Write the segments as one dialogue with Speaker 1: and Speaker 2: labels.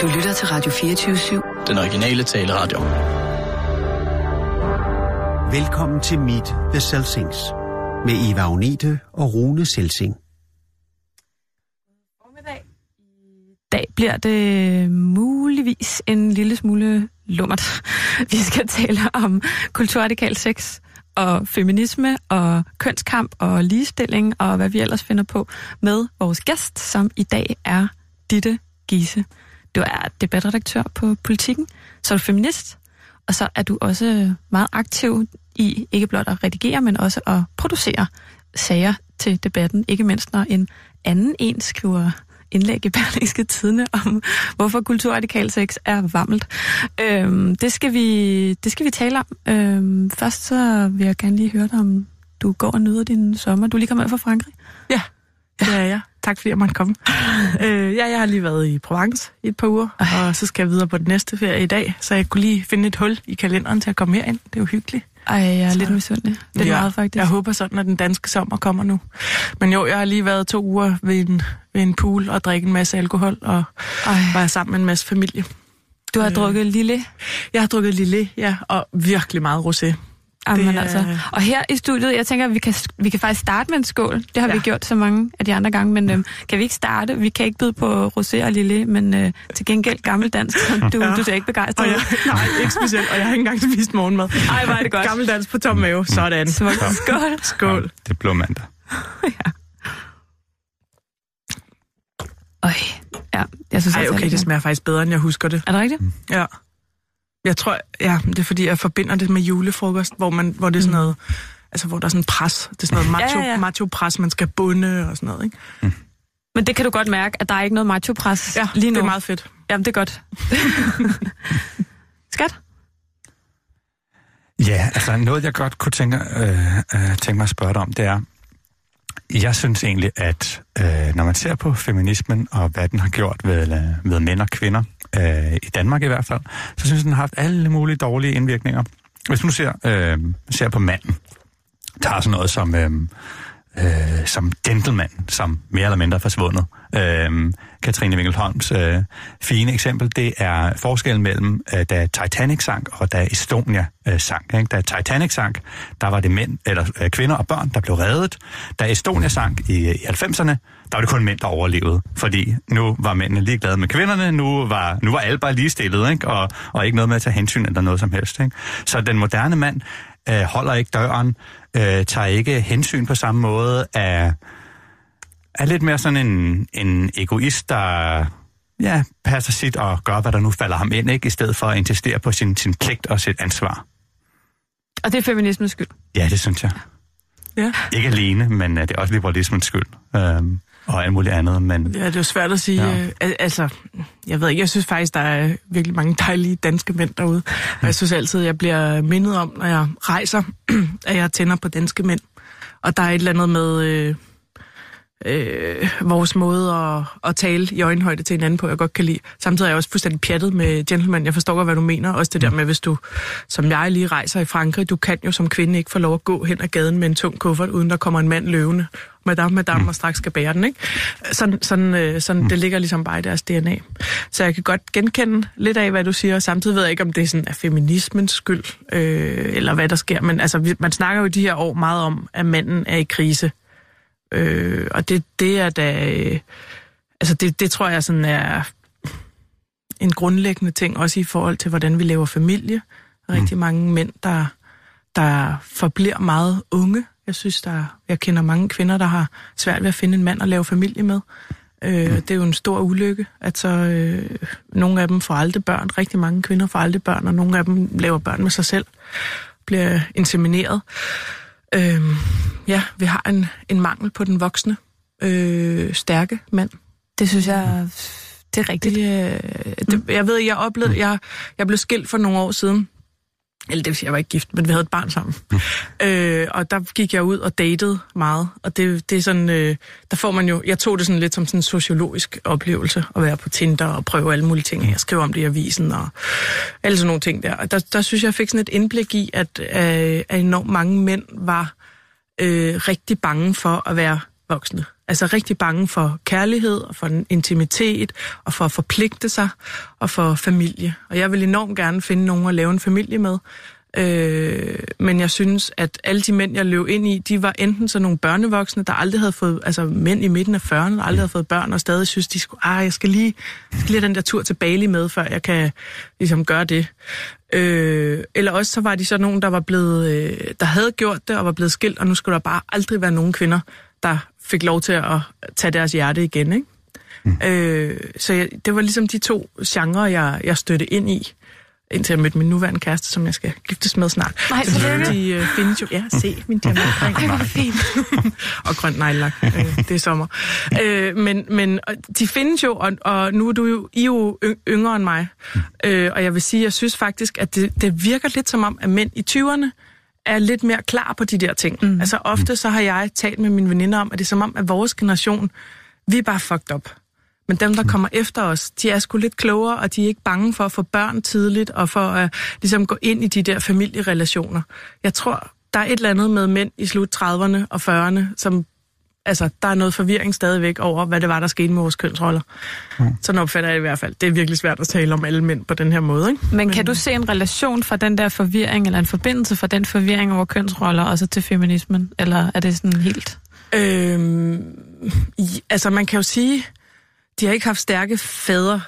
Speaker 1: Du lytter til Radio 24-7.
Speaker 2: Den originale taleradio.
Speaker 3: Velkommen til Meet the Selsings med Eva Agnete og Rune Selsing.
Speaker 4: I dag bliver det muligvis en lille smule lummert. Vi skal tale om kulturradikal sex og feminisme og kønskamp og ligestilling og hvad vi ellers finder på med vores gæst, som i dag er Ditte Gise. Du er debatredaktør på Politiken, så er du feminist, og så er du også meget aktiv i ikke blot at redigere, men også at producere sager til debatten, ikke mindst når en anden en skriver indlæg i Berlingske Tidene om, hvorfor kulturradikal sex er vammelt. Øhm, det, skal vi, det skal vi tale om. Øhm, først så vil jeg gerne lige høre dig, om du går og nyder din sommer. Du er lige kommet fra Frankrig.
Speaker 5: Ja, det er jeg. Tak fordi jeg måtte komme. øh, ja, jeg har lige været i Provence i et par uger, Ej. og så skal jeg videre på den næste ferie i dag, så jeg kunne lige finde et hul i kalenderen til at komme herind. Det er jo hyggeligt.
Speaker 4: Ej, jeg er så, lidt misundelig. Det er ja, meget faktisk.
Speaker 5: Jeg håber sådan, at den danske sommer kommer nu. Men jo, jeg har lige været to uger ved en, ved en pool og drikke en masse alkohol, og Ej. var sammen med en masse familie.
Speaker 4: Du har øh, drukket lille?
Speaker 5: Jeg har drukket lille, ja, og virkelig meget rosé.
Speaker 4: Amen, det, altså. Og her i studiet, jeg tænker, at vi kan, vi kan faktisk starte med en skål. Det har ja. vi gjort så mange af de andre gange, men øhm, kan vi ikke starte? Vi kan ikke byde på rosé og lille, men øh, til gengæld gammeldansk, som du, ja. du ser ikke begejstret
Speaker 5: jeg, Nej, ikke specielt, og jeg har ikke engang spist morgenmad.
Speaker 4: Ej, var det godt.
Speaker 5: Gammeldansk på tom mave, sådan.
Speaker 4: Smukt. Skål.
Speaker 5: Skål. Ja,
Speaker 6: det er blå mandag.
Speaker 4: ja. Øj, ja, jeg synes
Speaker 5: Ej, okay, det smager faktisk bedre, end jeg husker det.
Speaker 4: Er det rigtigt?
Speaker 5: Ja. Jeg tror, ja, det er fordi, jeg forbinder det med julefrokost, hvor, man, hvor det er sådan noget, mm. altså hvor der er sådan pres. Det er sådan noget macho, ja, ja, ja. macho pres, man skal bunde og sådan noget, ikke? Mm.
Speaker 4: Men det kan du godt mærke, at der er ikke noget macho-pres
Speaker 5: ja,
Speaker 4: lige nu.
Speaker 5: det er meget fedt.
Speaker 4: Jamen, det er godt. Skat?
Speaker 6: Ja, altså noget, jeg godt kunne tænke, øh, øh, tænke mig at spørge dig om, det er, jeg synes egentlig, at øh, når man ser på feminismen og hvad den har gjort ved, øh, ved mænd og kvinder, øh, i Danmark i hvert fald, så synes jeg, den har haft alle mulige dårlige indvirkninger. Hvis du nu ser, øh, ser på manden, tager sådan noget som, øh, øh, som gentleman, som mere eller mindre er forsvundet. Øh, Katrine Winkelholms øh, fine eksempel, det er forskellen mellem, øh, da Titanic sank og da Estonia øh, sank. Ikke? Da Titanic sank, der var det mænd, eller øh, kvinder og børn, der blev reddet. Da Estonia sank i, øh, i 90'erne, der var det kun mænd, der overlevede. Fordi nu var mændene ligeglade med kvinderne, nu var, nu var alle bare ligestillet, ikke? Og, og ikke noget med at tage hensyn eller noget som helst. Ikke? Så den moderne mand øh, holder ikke døren, øh, tager ikke hensyn på samme måde, er, er lidt mere sådan en, en egoist, der ja, passer sit og gør, hvad der nu falder ham ind, ikke? i stedet for at insistere på sin, sin pligt og sit ansvar.
Speaker 4: Og det er feminismens skyld?
Speaker 6: Ja, det synes jeg.
Speaker 5: Ja.
Speaker 6: Ikke alene, men uh, det er også liberalismens skyld. Um, og alt muligt andet. Men,
Speaker 5: ja, det er svært at sige. Ja. Øh, altså, jeg ved ikke, jeg synes faktisk, der er virkelig mange dejlige danske mænd derude. Og jeg synes altid, jeg bliver mindet om, når jeg rejser, at jeg tænder på danske mænd. Og der er et eller andet med... Øh, øh, vores måde at, at tale i øjenhøjde til hinanden på, jeg godt kan lide. Samtidig er jeg også fuldstændig pjattet med gentleman. Jeg forstår godt, hvad du mener. Også det der med, hvis du, som jeg lige rejser i Frankrig, du kan jo som kvinde ikke få lov at gå hen ad gaden med en tung kuffert, uden der kommer en mand løvende. Madame, madame, mm. og straks skal bære den, ikke? Sådan, sådan, øh, sådan mm. det ligger ligesom bare i deres DNA. Så jeg kan godt genkende lidt af, hvad du siger, og samtidig ved jeg ikke, om det er sådan er feminismens skyld, øh, eller hvad der sker. Men altså, man snakker jo de her år meget om, at manden er i krise Øh, og det, det er da... Øh, altså, det, det tror jeg sådan er en grundlæggende ting, også i forhold til, hvordan vi lever familie. Rigtig mm. mange mænd, der, der forbliver meget unge. Jeg synes, der, jeg kender mange kvinder, der har svært ved at finde en mand at lave familie med. Øh, mm. Det er jo en stor ulykke, at så øh, nogle af dem får aldrig børn. Rigtig mange kvinder får aldrig børn, og nogle af dem laver børn med sig selv. Bliver insemineret. Øh, ja, vi har en, en mangel på den voksne, øh, stærke mand.
Speaker 4: Det synes jeg, det er rigtigt.
Speaker 5: Det, øh, det, jeg ved, jeg oplevede, jeg, jeg blev skilt for nogle år siden. Eller det vil sige, jeg var ikke gift, men vi havde et barn sammen. Mm. Øh, og der gik jeg ud og datede meget. Og det, det er sådan, øh, der får man jo, jeg tog det sådan lidt som sådan en sociologisk oplevelse, at være på Tinder og prøve alle mulige ting. Jeg skrev om det i avisen og alle sådan nogle ting der. Og der, der synes jeg, jeg fik sådan et indblik i, at, øh, at enormt mange mænd var øh, rigtig bange for at være voksne. Altså rigtig bange for kærlighed, og for intimitet, og for at forpligte sig, og for familie. Og jeg vil enormt gerne finde nogen at lave en familie med. Øh, men jeg synes, at alle de mænd, jeg løb ind i, de var enten sådan nogle børnevoksne, der aldrig havde fået, altså mænd i midten af 40'erne, der aldrig havde fået børn, og stadig synes, de skulle, ah, jeg skal lige, jeg skal lige have den der tur til Bali med, før jeg kan ligesom gøre det. Øh, eller også så var de så nogen, der var blevet, øh, der havde gjort det, og var blevet skilt, og nu skulle der bare aldrig være nogen kvinder, der fik lov til at tage deres hjerte igen, ikke? Mm. Øh, så jeg, det var ligesom de to genrer, jeg, jeg støtte ind i indtil jeg mødte min nuværende kæreste, som jeg skal giftes med snart.
Speaker 4: Nej, så
Speaker 5: De uh, findes jo... Ja, se min diamantring.
Speaker 4: Ej, hvor fint.
Speaker 5: og grønt nejlak. Uh, det er sommer. Uh, men, men de findes jo, og, og nu er du jo, I er jo yngre end mig. Uh, og jeg vil sige, jeg synes faktisk, at det, det virker lidt som om, at mænd i 20'erne er lidt mere klar på de der ting. Mm. Altså ofte så har jeg talt med mine veninder om, at det er som om, at vores generation, vi er bare fucked up. Men dem, der kommer efter os, de er sgu lidt klogere, og de er ikke bange for at få børn tidligt, og for at ligesom gå ind i de der familierelationer. Jeg tror, der er et eller andet med mænd i slut 30'erne og 40'erne, som altså, der er noget forvirring stadigvæk over, hvad det var, der skete med vores kønsroller. Mm. Sådan opfatter jeg det i hvert fald. Det er virkelig svært at tale om alle mænd på den her måde. Ikke?
Speaker 4: Men kan Men, du se en relation fra den der forvirring, eller en forbindelse fra den forvirring over kønsroller, og så til feminismen? Eller er det sådan helt...
Speaker 5: Øhm, altså, man kan jo sige de har ikke haft stærke fædre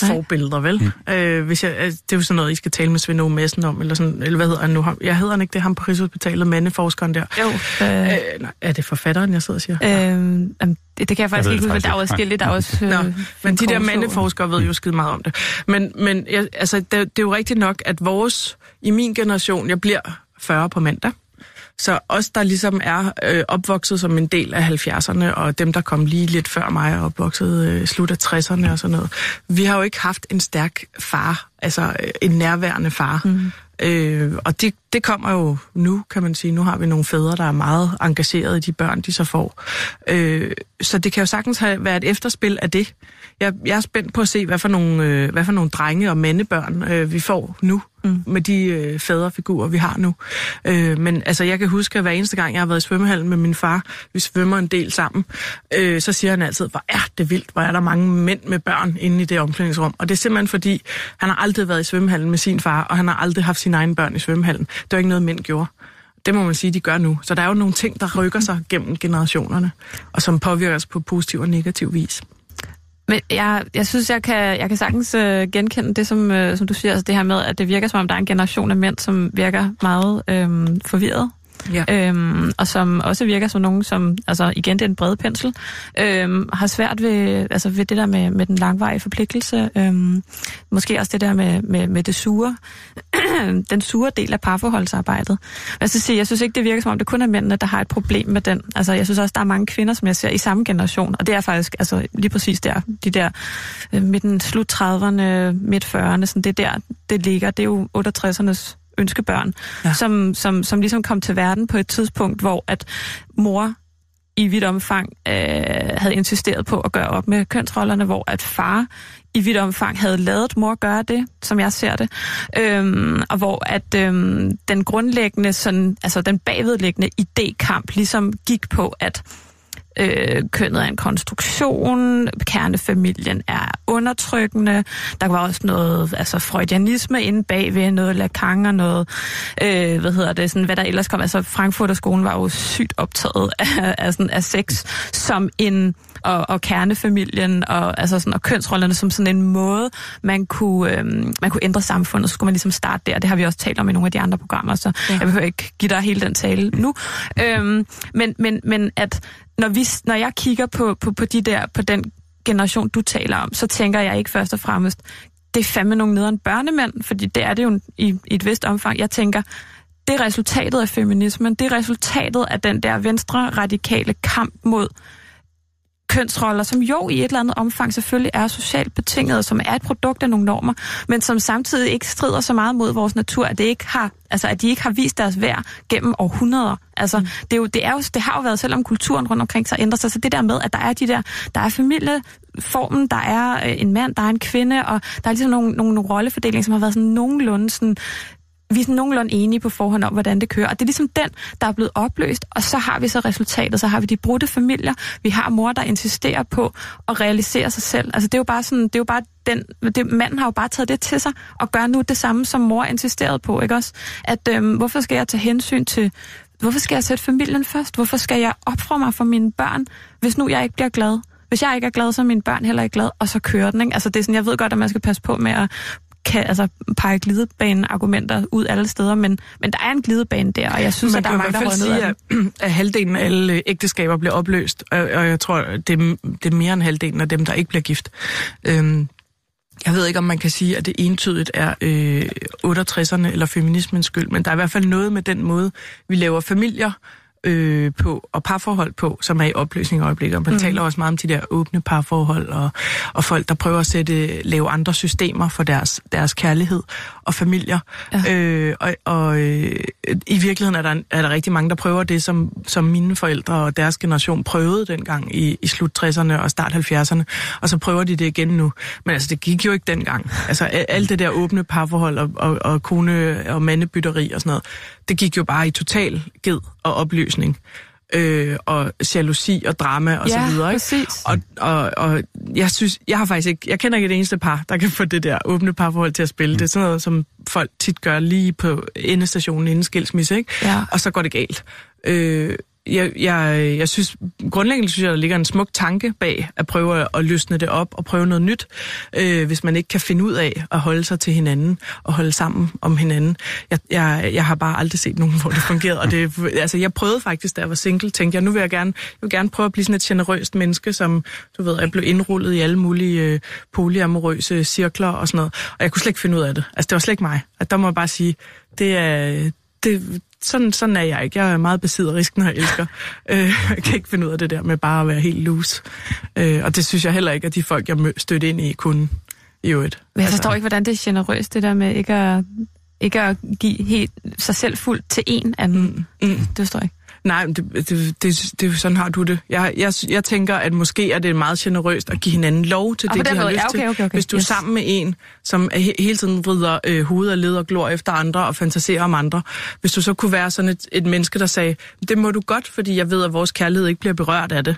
Speaker 5: forbilleder, vel? Mm. Øh, hvis jeg, det er jo sådan noget, I skal tale med Svend Madsen om, eller, sådan, eller hvad hedder han nu? Jeg hedder han ikke det, ham på Rigshospitalet, mandeforskeren der.
Speaker 4: Jo.
Speaker 5: Øh, øh, nej, er det forfatteren, jeg sidder og siger?
Speaker 4: Øh, det, det kan jeg faktisk jeg ikke huske, der er også skille, der er også...
Speaker 5: Nå, men de der mandeforskere ved jo skide meget om det. Men, men jeg, altså, det, det er jo rigtigt nok, at vores, i min generation, jeg bliver 40 på mandag, så os, der ligesom er øh, opvokset som en del af 70'erne, og dem, der kom lige lidt før mig, er opvokset øh, slut af 60'erne og sådan noget, vi har jo ikke haft en stærk far, altså øh, en nærværende far. Mm. Øh, og det, det kommer jo nu, kan man sige. Nu har vi nogle fædre, der er meget engagerede i de børn, de så får. Øh, så det kan jo sagtens have været et efterspil af det. Jeg, jeg er spændt på at se, hvad for nogle, øh, hvad for nogle drenge og mandebørn øh, vi får nu mm. med de øh, faderfigurer, vi har nu. Øh, men altså, jeg kan huske, at hver eneste gang, jeg har været i svømmehallen med min far, vi svømmer en del sammen, øh, så siger han altid, hvor er det vildt, hvor er der mange mænd med børn inde i det omklædningsrum. Og det er simpelthen fordi, han har aldrig været i svømmehallen med sin far, og han har aldrig haft sine egne børn i svømmehallen. Det var ikke noget, mænd gjorde. Det må man sige, de gør nu. Så der er jo nogle ting, der rykker sig gennem generationerne, og som påvirker os på positiv og negativ vis.
Speaker 4: Men jeg, jeg synes, jeg kan, jeg kan sagtens øh, genkende det, som, øh, som du siger, altså det her med, at det virker som om, der er en generation af mænd, som virker meget øh, forvirret. Ja. Øhm, og som også virker som nogen, som, altså igen, det er en bred pensel, øhm, har svært ved, altså ved det der med, med den langvarige forpligtelse. Øhm, måske også det der med, med, med det sure, den sure del af parforholdsarbejdet. Altså, jeg sige, jeg synes ikke, det virker som om, det kun er mændene, der har et problem med den. Altså, jeg synes også, der er mange kvinder, som jeg ser i samme generation, og det er faktisk altså, lige præcis der, de der øh, midten, slut 30'erne, midt 40'erne, sådan det der, det ligger. Det er jo 68'ernes ønskebørn, ja. som, som, som ligesom kom til verden på et tidspunkt, hvor at mor i vidt omfang øh, havde insisteret på at gøre op med kønsrollerne, hvor at far i vidt omfang havde lavet mor gøre det, som jeg ser det, øhm, og hvor at øhm, den grundlæggende, sådan, altså den bagvedliggende idékamp ligesom gik på, at øh, kønnet er en konstruktion, kernefamilien er undertrykkende, der var også noget altså freudianisme inde bagved, noget Lacan og noget, øh, hvad hedder det, sådan, hvad der ellers kom, altså Frankfurterskolen var jo sygt optaget af, af, sådan, af sex som en og, og kernefamilien og, altså sådan, og kønsrollerne som sådan en måde, man kunne, øhm, man kunne ændre samfundet. Så skulle man ligesom starte der. Det har vi også talt om i nogle af de andre programmer, så ja. jeg behøver ikke give dig hele den tale nu. Øhm, men, men, men at når, vi, når jeg kigger på, på, på, de der, på den generation, du taler om, så tænker jeg ikke først og fremmest, det er fandme nogle nederen børnemænd, fordi det er det jo i, i et vist omfang. Jeg tænker, det er resultatet af feminismen, det er resultatet af den der venstre radikale kamp mod kønsroller, som jo i et eller andet omfang selvfølgelig er socialt betinget, som er et produkt af nogle normer, men som samtidig ikke strider så meget mod vores natur, at det ikke har, altså at de ikke har vist deres værd gennem århundreder. Altså, mm. det, er jo, det, er jo, det har jo været, selvom kulturen rundt omkring sig ændrer sig, så det der med, at der er de der, der er familieformen, der er øh, en mand, der er en kvinde, og der er ligesom nogle, nogle rollefordeling, som har været sådan nogenlunde sådan vi er sådan nogenlunde enige på forhånd om, hvordan det kører. Og det er ligesom den, der er blevet opløst, og så har vi så resultatet. Så har vi de brudte familier. Vi har mor, der insisterer på at realisere sig selv. Altså det er jo bare sådan, det er jo bare den, det, manden har jo bare taget det til sig og gør nu det samme, som mor insisterede på, ikke også? At øhm, hvorfor skal jeg tage hensyn til, hvorfor skal jeg sætte familien først? Hvorfor skal jeg opfra mig for mine børn, hvis nu jeg ikke bliver glad? Hvis jeg ikke er glad, så er mine børn heller ikke glad, og så kører den. Ikke? Altså det er sådan, jeg ved godt, at man skal passe på med at kan altså, pege glidebane-argumenter ud alle steder, men, men der er en glidebane der, og jeg synes,
Speaker 5: Man
Speaker 4: at der er mange, der har
Speaker 5: sige, at, at halvdelen af alle ægteskaber bliver opløst, og, og jeg tror, det er, det er mere end halvdelen af dem, der ikke bliver gift. Øhm, jeg ved ikke, om man kan sige, at det entydigt er øh, 68'erne eller feminismens skyld, men der er i hvert fald noget med den måde, vi laver familier øh, på, og parforhold på, som er i opløsning i øjeblikket. Og man mm. taler også meget om de der åbne parforhold, og, og folk, der prøver at sætte, lave andre systemer for deres, deres kærlighed og familier. Ja. Øh, og og øh, i virkeligheden er der, er der rigtig mange, der prøver det, som, som mine forældre og deres generation prøvede dengang i, i slut 60'erne og start 70'erne, og så prøver de det igen nu. Men altså, det gik jo ikke dengang. Altså, alt det der åbne parforhold og, og, og kone- og mandebytteri og sådan noget, det gik jo bare i total ged og opløsning. Øh, og jalousi og drama og
Speaker 4: Ja,
Speaker 5: så videre. Ikke?
Speaker 4: præcis.
Speaker 5: Og, og, og jeg synes, jeg har faktisk ikke, jeg kender ikke et eneste par, der kan få det der åbne parforhold til at spille. Mm. Det er sådan noget, som folk tit gør lige på endestationen inden skilsmisse, ikke?
Speaker 4: Ja.
Speaker 5: Og så går det galt. Øh, jeg, jeg, jeg synes, grundlæggende synes jeg, der ligger en smuk tanke bag at prøve at, løsne det op og prøve noget nyt, øh, hvis man ikke kan finde ud af at holde sig til hinanden og holde sammen om hinanden. Jeg, jeg, jeg har bare aldrig set nogen, hvor det fungerede. Og det, altså, jeg prøvede faktisk, da jeg var single, tænkte jeg, nu vil jeg gerne, jeg vil gerne prøve at blive sådan et generøst menneske, som du ved, jeg blev indrullet i alle mulige øh, polyamorøse cirkler og sådan noget. Og jeg kunne slet ikke finde ud af det. Altså, det var slet ikke mig. At der må jeg bare sige, det er, det, sådan, sådan er jeg ikke. Jeg er meget besidderisk, når jeg elsker. Øh, jeg kan ikke finde ud af det der med bare at være helt loose. Øh, og det synes jeg heller ikke, at de folk, jeg stødte ind i, kunne i øvrigt.
Speaker 4: Men jeg forstår ikke, hvordan det er generøst, det der med ikke at, ikke at give helt sig selv fuldt til en anden.
Speaker 5: Mm, mm.
Speaker 4: Det forstår jeg ikke.
Speaker 5: Nej, det, det, det, det, sådan har du det. Jeg, jeg, jeg tænker, at måske er det meget generøst at give hinanden lov til
Speaker 4: Ah,
Speaker 5: det, de har
Speaker 4: måde.
Speaker 5: lyst
Speaker 4: Ja, okay, okay, okay.
Speaker 5: Hvis du er
Speaker 4: Yes.
Speaker 5: sammen med en, som er, he- hele tiden vrider øh, hoved og led og glor efter andre og fantaserer om andre. Hvis du så kunne være sådan et, et menneske, der sagde, det må du godt, fordi jeg ved, at vores kærlighed ikke bliver berørt af det.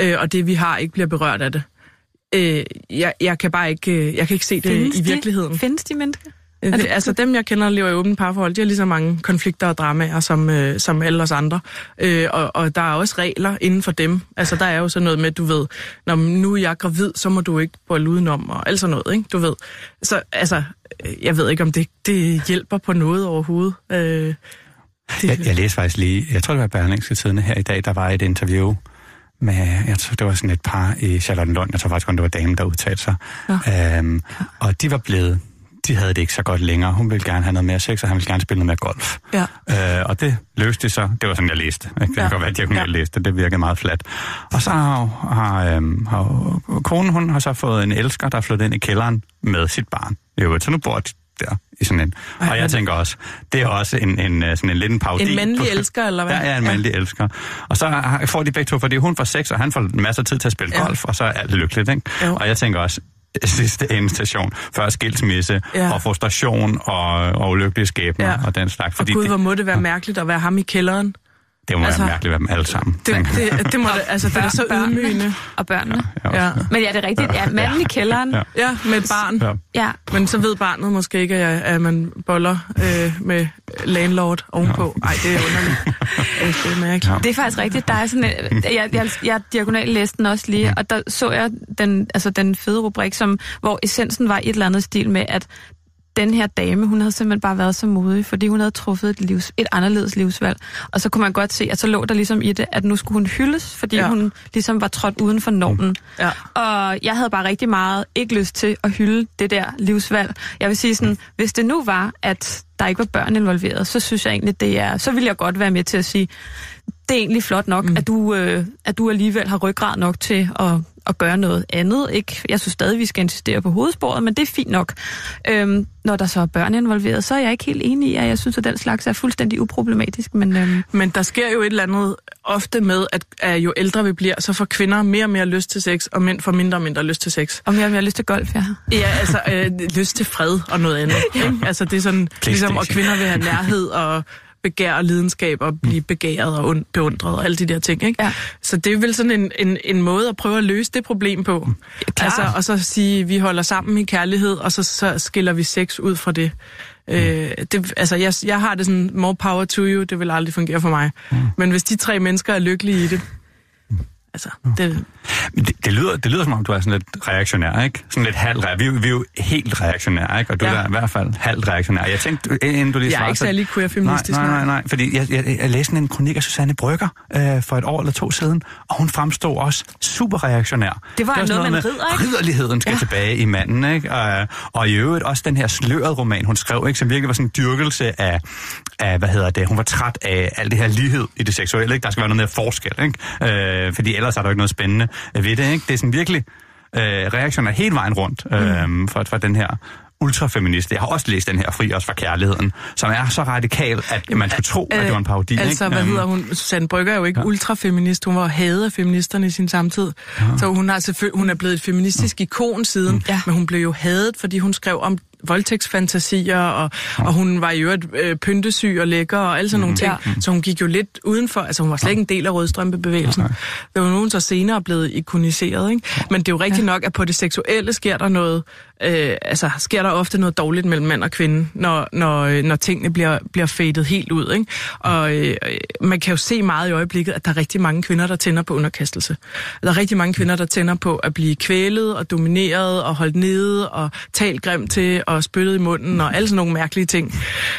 Speaker 5: Øh, og det, vi har, ikke bliver berørt af det. Øh, jeg, jeg kan bare ikke, øh, jeg kan ikke se det
Speaker 4: Findes
Speaker 5: i
Speaker 4: de?
Speaker 5: virkeligheden.
Speaker 4: Findes de mennesker?
Speaker 5: Øh,
Speaker 4: Altså,
Speaker 5: Det, altså dem, jeg kender, der lever i åbne parforhold, de har lige så mange konflikter og dramaer som, øh, som alle os andre. Øh, og, og der er også regler inden for dem. Altså der er jo sådan noget med, du ved, når nu er jeg gravid, så må du ikke bolle udenom og alt sådan noget, ikke? Du ved. Så altså, øh, jeg ved ikke, om det, det hjælper på noget overhovedet. Øh, det,
Speaker 6: Jeg, jeg læste faktisk lige, jeg tror det var Berlingske Tidene her i dag, der var et interview med, jeg tror det var sådan et par i Charlottenlund, jeg tror faktisk kun det var damen, der udtalte sig. Ja. Øhm, og de var blevet, de havde det ikke så godt længere. Hun ville gerne have noget mere sex, og han ville gerne spille noget mere golf.
Speaker 5: Ja.
Speaker 6: Øh, og det løste de så. Det var sådan, jeg læste. Ikke? Det
Speaker 5: Ja.
Speaker 6: kan godt være, at jeg kunne
Speaker 5: Ja.
Speaker 6: læste. Det virkede meget fladt. Og så har, har, øhm, har konen, hun har så fået en elsker, der er flyttet ind i kælderen med sit barn. øvrigt. Så nu bor de der i sådan en.
Speaker 5: Ej,
Speaker 6: og jeg tænker også, det er også en, en, øh, sådan en lidt en parodi.
Speaker 5: En mandlig elsker, eller hvad?
Speaker 6: Ja, ja, en mandlig ja. elsker. Og så får de begge to, fordi hun får sex, og han får masser af tid til at spille
Speaker 5: Ja.
Speaker 6: golf, og så er alt lykkeligt, ikke?
Speaker 5: Jo.
Speaker 6: Og jeg tænker også, sidste endestation, før skilsmisse,
Speaker 5: Ja.
Speaker 6: og frustration, og, og ulykkelige skæbner,
Speaker 5: Ja.
Speaker 6: og den slags.
Speaker 5: og gud, hvor må det være mærkeligt at være ham i kælderen.
Speaker 6: Det må
Speaker 5: Altså,
Speaker 6: være mærkeligt at være dem alle sammen.
Speaker 5: Det, det, det, må det, altså, det er så ydmygende.
Speaker 4: Og børnene.
Speaker 6: Ja,
Speaker 5: Ja.
Speaker 4: Men ja, det er rigtigt. Ja, manden i kælderen.
Speaker 6: Ja.
Speaker 5: ja, med et barn.
Speaker 6: Ja.
Speaker 4: Ja.
Speaker 5: Men så ved barnet måske ikke, at, at man boller øh, med landlord ovenpå. Nej, det er underligt. Det er mærkeligt.
Speaker 6: Ja.
Speaker 4: Det er faktisk rigtigt. Der er sådan, en- jeg, jeg, jeg diagonal læste den også lige, og der så jeg den, altså den fede rubrik, som, hvor essensen var i et eller andet stil med, at den her dame, hun havde simpelthen bare været så modig, fordi hun havde truffet et, livs, et anderledes livsvalg. Og så kunne man godt se, at så lå der ligesom i det, at nu skulle hun hyldes, fordi
Speaker 5: Ja.
Speaker 4: hun ligesom var trådt uden for normen.
Speaker 5: Ja.
Speaker 4: Og jeg havde bare rigtig meget ikke lyst til at hylde det der livsvalg. Jeg vil sige sådan, hvis det nu var, at der ikke var børn involveret, så synes jeg egentlig, det er, så ville jeg godt være med til at sige, det er egentlig flot nok, mm. at, du, øh, at du alligevel har ryggrad nok til at, at gøre noget andet. Ikke? Jeg synes stadig, vi skal insistere på hovedsporet, men det er fint nok. Øhm, når der så er børn involveret, så er jeg ikke helt enig i, at jeg synes, at den slags er fuldstændig uproblematisk. Men øhm,
Speaker 5: Men der sker jo et eller andet ofte med, at, at jo ældre vi bliver, så får kvinder mere og mere lyst til sex, og mænd får mindre og mindre lyst til sex.
Speaker 4: om jeg har lyst til golf, ja.
Speaker 5: Ja, altså øh, lyst til fred og noget andet. Ikke? Altså det er sådan, ligesom, og kvinder vil have nærhed og begær og lidenskab og blive begæret og und- beundret og alle de der ting. Ikke?
Speaker 4: Ja.
Speaker 5: Så det er vel sådan en, en, en måde at prøve at løse det problem på.
Speaker 4: Klart.
Speaker 5: Altså, og så sige, vi holder sammen i kærlighed, og så, så skiller vi sex ud fra det. Øh, det, altså, jeg, jeg har det sådan, more power to you, det vil aldrig fungere for mig. Mm. Men hvis de tre mennesker er lykkelige i det, altså, det,
Speaker 6: Men det, det, lyder, det lyder som om, du er sådan lidt reaktionær, ikke? Sådan lidt halv vi, er jo- vi er jo helt reaktionære, ikke? Og du
Speaker 5: Ja.
Speaker 6: er i hvert fald halvt reaktionær. Jeg tænkte, inden du lige
Speaker 5: jeg er
Speaker 6: svarede,
Speaker 5: ikke særlig queer-feministisk.
Speaker 6: Nej, nej, nej, nej. Fordi jeg, jeg, jeg læste en kronik af Susanne Brygger øh, for et år eller to siden, og hun fremstod også super reaktionær.
Speaker 4: Det var
Speaker 6: sådan
Speaker 4: noget med en ridder, ikke?
Speaker 6: Ridderligheden skal ja. tilbage i manden, ikke? Og, og i øvrigt også den her slørede roman, hun skrev, ikke? Som virkelig var sådan en dyrkelse af, af, hvad hedder det, hun var træt af alt det her lighed i det seksuelle, ikke? Der skal være noget mere forskel, ikke? Øh, fordi ellers er der jo ikke noget spændende ved det, ikke? Det er sådan virkelig øh, reaktioner hele vejen rundt øh,
Speaker 5: Mm.
Speaker 6: for, for den her ultrafeminist. Jeg har også læst den her Fri os fra kærligheden, som er så radikal, at man skulle tro, at det var en parodi.
Speaker 5: Altså,
Speaker 6: ikke?
Speaker 5: hvad
Speaker 6: Øhm,
Speaker 5: hedder hun? Susanne Brygger er jo ikke ja. ultrafeminist. Hun var hadet af feministerne i sin samtid. Ja. Så hun, har selvføl- hun er blevet et feministisk ikon siden,
Speaker 4: Ja.
Speaker 5: men hun blev jo hadet, fordi hun skrev om voldtægtsfantasier, og, og hun var i øvrigt øh, pyntesyg og lækker og alle sådan nogle ting.
Speaker 4: Ja.
Speaker 5: Så hun gik jo lidt udenfor, altså hun var slet ikke en del af rødstrømpebevægelsen. Det var nogen så senere blevet ikoniseret, ikke? Men det er jo rigtigt nok, at på det seksuelle sker der noget, øh, altså sker der ofte noget dårligt mellem mand og kvinde, når, når, øh, når tingene bliver, bliver fadet helt ud, ikke? Og øh, man kan jo se meget i øjeblikket, at der er rigtig mange kvinder, der tænder på underkastelse. Der er rigtig mange kvinder, der tænder på at blive kvælet og domineret og holdt nede og talt grimt til og spyttet i munden og alle sådan nogle mærkelige ting,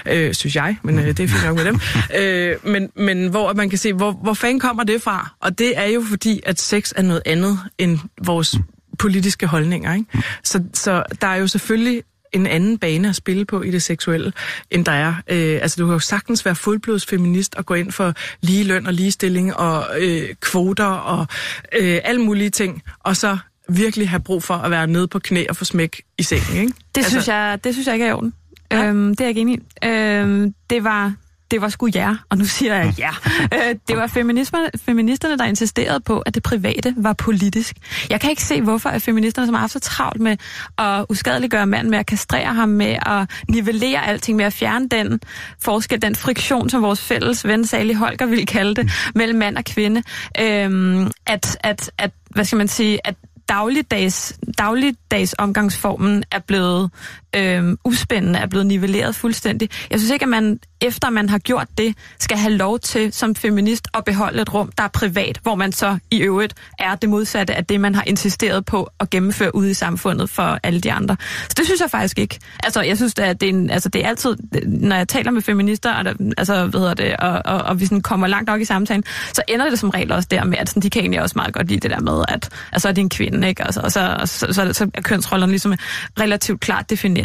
Speaker 5: øh, synes jeg, men øh, det er fint nok med dem. Øh, men, men hvor man kan se, hvor, hvor fanden kommer det fra? Og det er jo fordi, at sex er noget andet end vores politiske holdninger. Ikke? Så, så der er jo selvfølgelig en anden bane at spille på i det seksuelle, end der er. Øh, altså, du kan jo sagtens være fuldblods feminist og gå ind for lige løn og ligestilling og øh, kvoter og øh, alle mulige ting, og så virkelig have brug for at være nede på knæ og få smæk i sengen, ikke?
Speaker 4: Det, altså, synes jeg, det synes jeg ikke er i orden. Ja. Øhm, det er jeg ikke enig i. Øhm, det var... Det var sgu jer, og nu siger jeg ja. øh, det var feministerne, der insisterede på, at det private var politisk. Jeg kan ikke se, hvorfor at feministerne, som har haft så travlt med at uskadeliggøre manden, med at kastrere ham, med at nivellere alting, med at fjerne den forskel, den friktion, som vores fælles ven Sally Holger ville kalde det, mellem mand og kvinde, øhm, at, at, at, hvad skal man sige, at dagligdags, dagligdags omgangsformen er blevet øhm, uspændende, er blevet nivelleret fuldstændig. Jeg synes ikke, at man, efter man har gjort det, skal have lov til som feminist at beholde et rum, der er privat, hvor man så i øvrigt er det modsatte af det, man har insisteret på at gennemføre ude i samfundet for alle de andre. Så det synes jeg faktisk ikke. Altså, jeg synes, at det er, en, altså, det er altid, når jeg taler med feminister, og, der, altså, hvad hedder det, og, og, og vi sådan kommer langt nok i samtalen, så ender det som regel også der med, at sådan, de kan egentlig også meget godt lide det der med, at altså, er det en kvinde, ikke? Altså, og så, så, så, så er kønsrollerne ligesom relativt klart defineret.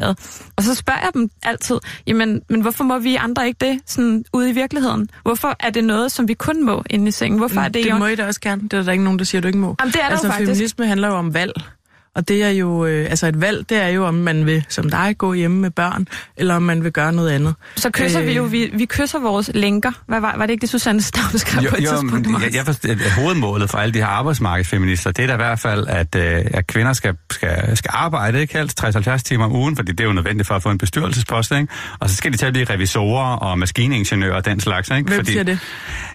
Speaker 4: Og så spørger jeg dem altid, jamen, men hvorfor må vi andre ikke det sådan ude i virkeligheden? Hvorfor er det noget, som vi kun må inde i sengen? Hvorfor er det,
Speaker 5: det
Speaker 4: jo...
Speaker 5: må I da også gerne. Det er der ikke nogen, der siger, du ikke må.
Speaker 4: Jamen, det er der
Speaker 5: altså,
Speaker 4: jo faktisk.
Speaker 5: feminisme handler jo om valg. Og det er jo, øh, altså et valg, det er jo, om man vil, som dig, gå hjemme med børn, eller om man vil gøre noget andet.
Speaker 4: Så kysser øh... vi jo, vi, vi kysser vores lænker. Hvad var, var det ikke det, Susanne Stavn skrev
Speaker 6: Jo,
Speaker 4: på et
Speaker 6: jo,
Speaker 4: tidspunkt?
Speaker 6: men jeg, jeg forstår, hovedmålet for alle de her arbejdsmarkedsfeminister, det er da i hvert fald, at, øh, at kvinder skal, skal, skal arbejde, ikke helst 60-70 timer om ugen, fordi det er jo nødvendigt for at få en bestyrelsespost, ikke? Og så skal de til at blive revisorer og maskiningeniører og den slags, ikke?
Speaker 5: Hvem
Speaker 6: fordi,
Speaker 5: siger det?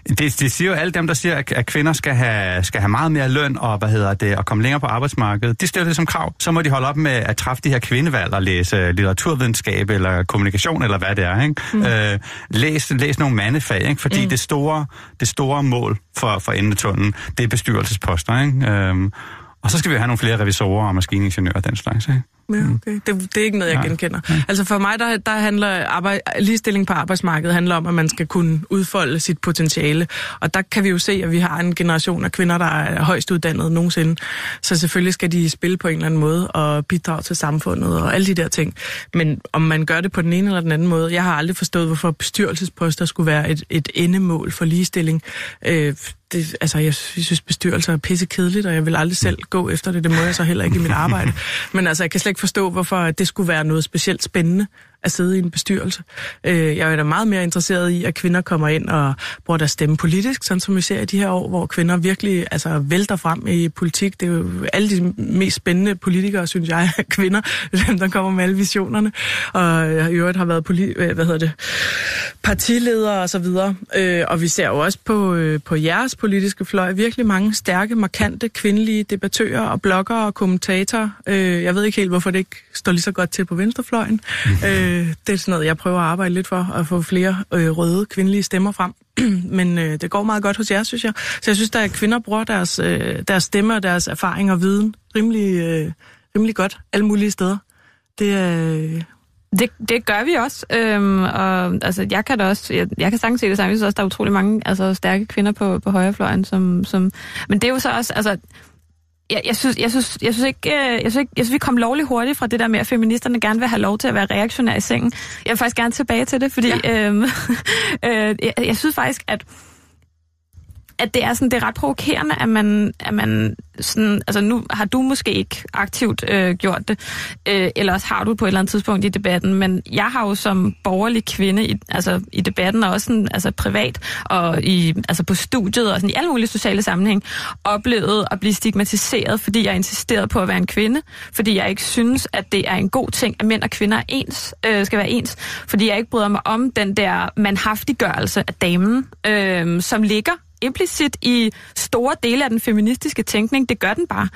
Speaker 6: det? Det siger jo alle dem, der siger, at, at kvinder skal have, skal have meget mere løn og, hvad hedder det, og komme længere på arbejdsmarkedet. De stiller det som krav. Så må de holde op med at træffe de her kvindevalg og læse litteraturvidenskab eller kommunikation eller hvad det er, ikke? Mm. Øh, læs, læs nogle mandefag, ikke? Fordi mm. det, store, det store mål for, for endetunnelen, det er bestyrelsesposter, ikke? Øhm, og så skal vi have nogle flere revisorer og maskiningeniører og den slags, ikke?
Speaker 5: Ja, okay. det, det er ikke noget, jeg
Speaker 6: Nej.
Speaker 5: genkender. Altså for mig, der, der handler arbejde, ligestilling på arbejdsmarkedet handler om, at man skal kunne udfolde sit potentiale. Og der kan vi jo se, at vi har en generation af kvinder, der er højst uddannet nogensinde. Så selvfølgelig skal de spille på en eller anden måde og bidrage til samfundet og alle de der ting. Men om man gør det på den ene eller den anden måde, jeg har aldrig forstået, hvorfor bestyrelsesposter skulle være et, et endemål for ligestilling. Øh, det, altså, jeg synes, bestyrelser er pisse kedeligt, og jeg vil aldrig selv gå efter det. Det må jeg så heller ikke i mit arbejde. Men altså, jeg kan slet ikke forstå, hvorfor det skulle være noget specielt spændende at sidde i en bestyrelse. Øh, jeg er da meget mere interesseret i, at kvinder kommer ind og bruger deres stemme politisk, sådan som vi ser i de her år, hvor kvinder virkelig altså, vælter frem i politik. Det er jo alle de mest spændende politikere, synes jeg, er kvinder, dem der kommer med alle visionerne, og i øvrigt har været poli- øh, hvad hedder det, partiledere og så videre. Øh, og vi ser jo også på, øh, på jeres politiske fløj virkelig mange stærke, markante kvindelige debattører og bloggere og kommentatorer. Øh, jeg ved ikke helt, hvorfor det ikke står lige så godt til på venstrefløjen. øh, Øh, det er sådan noget, jeg prøver at arbejde lidt for, at få flere øh, røde kvindelige stemmer frem. Men øh, det går meget godt hos jer, synes jeg. Så jeg synes, at kvinder bruger deres, øh, deres stemme og deres erfaring og viden rimelig, øh, rimelig godt alle mulige steder. Det er... Øh,
Speaker 4: det, det gør vi også, øhm, og altså, jeg kan da også, jeg, jeg kan sagtens se det samme, jeg synes også, der er utrolig mange altså, stærke kvinder på, på højrefløjen, som, som, men det er jo så også, altså, jeg, jeg, synes, jeg, synes, jeg, synes ikke, øh, jeg, synes ikke, jeg synes, vi kom lovligt hurtigt fra det der med, at feministerne gerne vil have lov til at være reaktionære i sengen. Jeg vil faktisk gerne tilbage til det, fordi ja. øhm, øh, jeg, jeg synes faktisk, at at det er sådan, det er ret provokerende, at man, at man sådan, altså nu har du måske ikke aktivt øh, gjort det, øh, eller også har du på et eller andet tidspunkt i debatten, men jeg har jo som borgerlig kvinde i, altså, i debatten, og også sådan, altså, privat, og i, altså på studiet, og sådan, i alle mulige sociale sammenhæng, oplevet at blive stigmatiseret, fordi jeg insisterede på at være en kvinde, fordi jeg ikke synes, at det er en god ting, at mænd og kvinder er ens, øh, skal være ens, fordi jeg ikke bryder mig om den der manhaftiggørelse af damen, øh, som ligger implicit i store dele af den feministiske tænkning. Det gør den bare.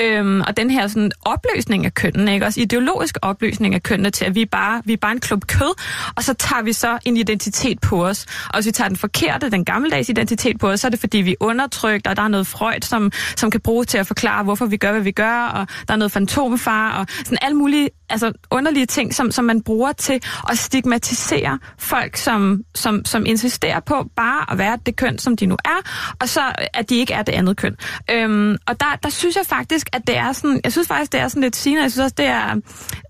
Speaker 4: Øhm, og den her sådan, opløsning af kønnene, ikke? også ideologisk opløsning af kønnene til, at vi er, bare, vi er bare en klub kød, og så tager vi så en identitet på os. Og hvis vi tager den forkerte, den gammeldags identitet på os, så er det fordi, vi er undertrykt, og der er noget Freud, som, som kan bruges til at forklare, hvorfor vi gør, hvad vi gør, og der er noget fantomfar, og sådan alle mulige altså, underlige ting, som, som man bruger til at stigmatisere folk, som, som, som insisterer på bare at være det køn, som de nu er, er, og så at de ikke er det andet køn. Øhm, og der, der synes jeg faktisk, at det er sådan, jeg synes faktisk, det er sådan lidt sigende, jeg synes også, det er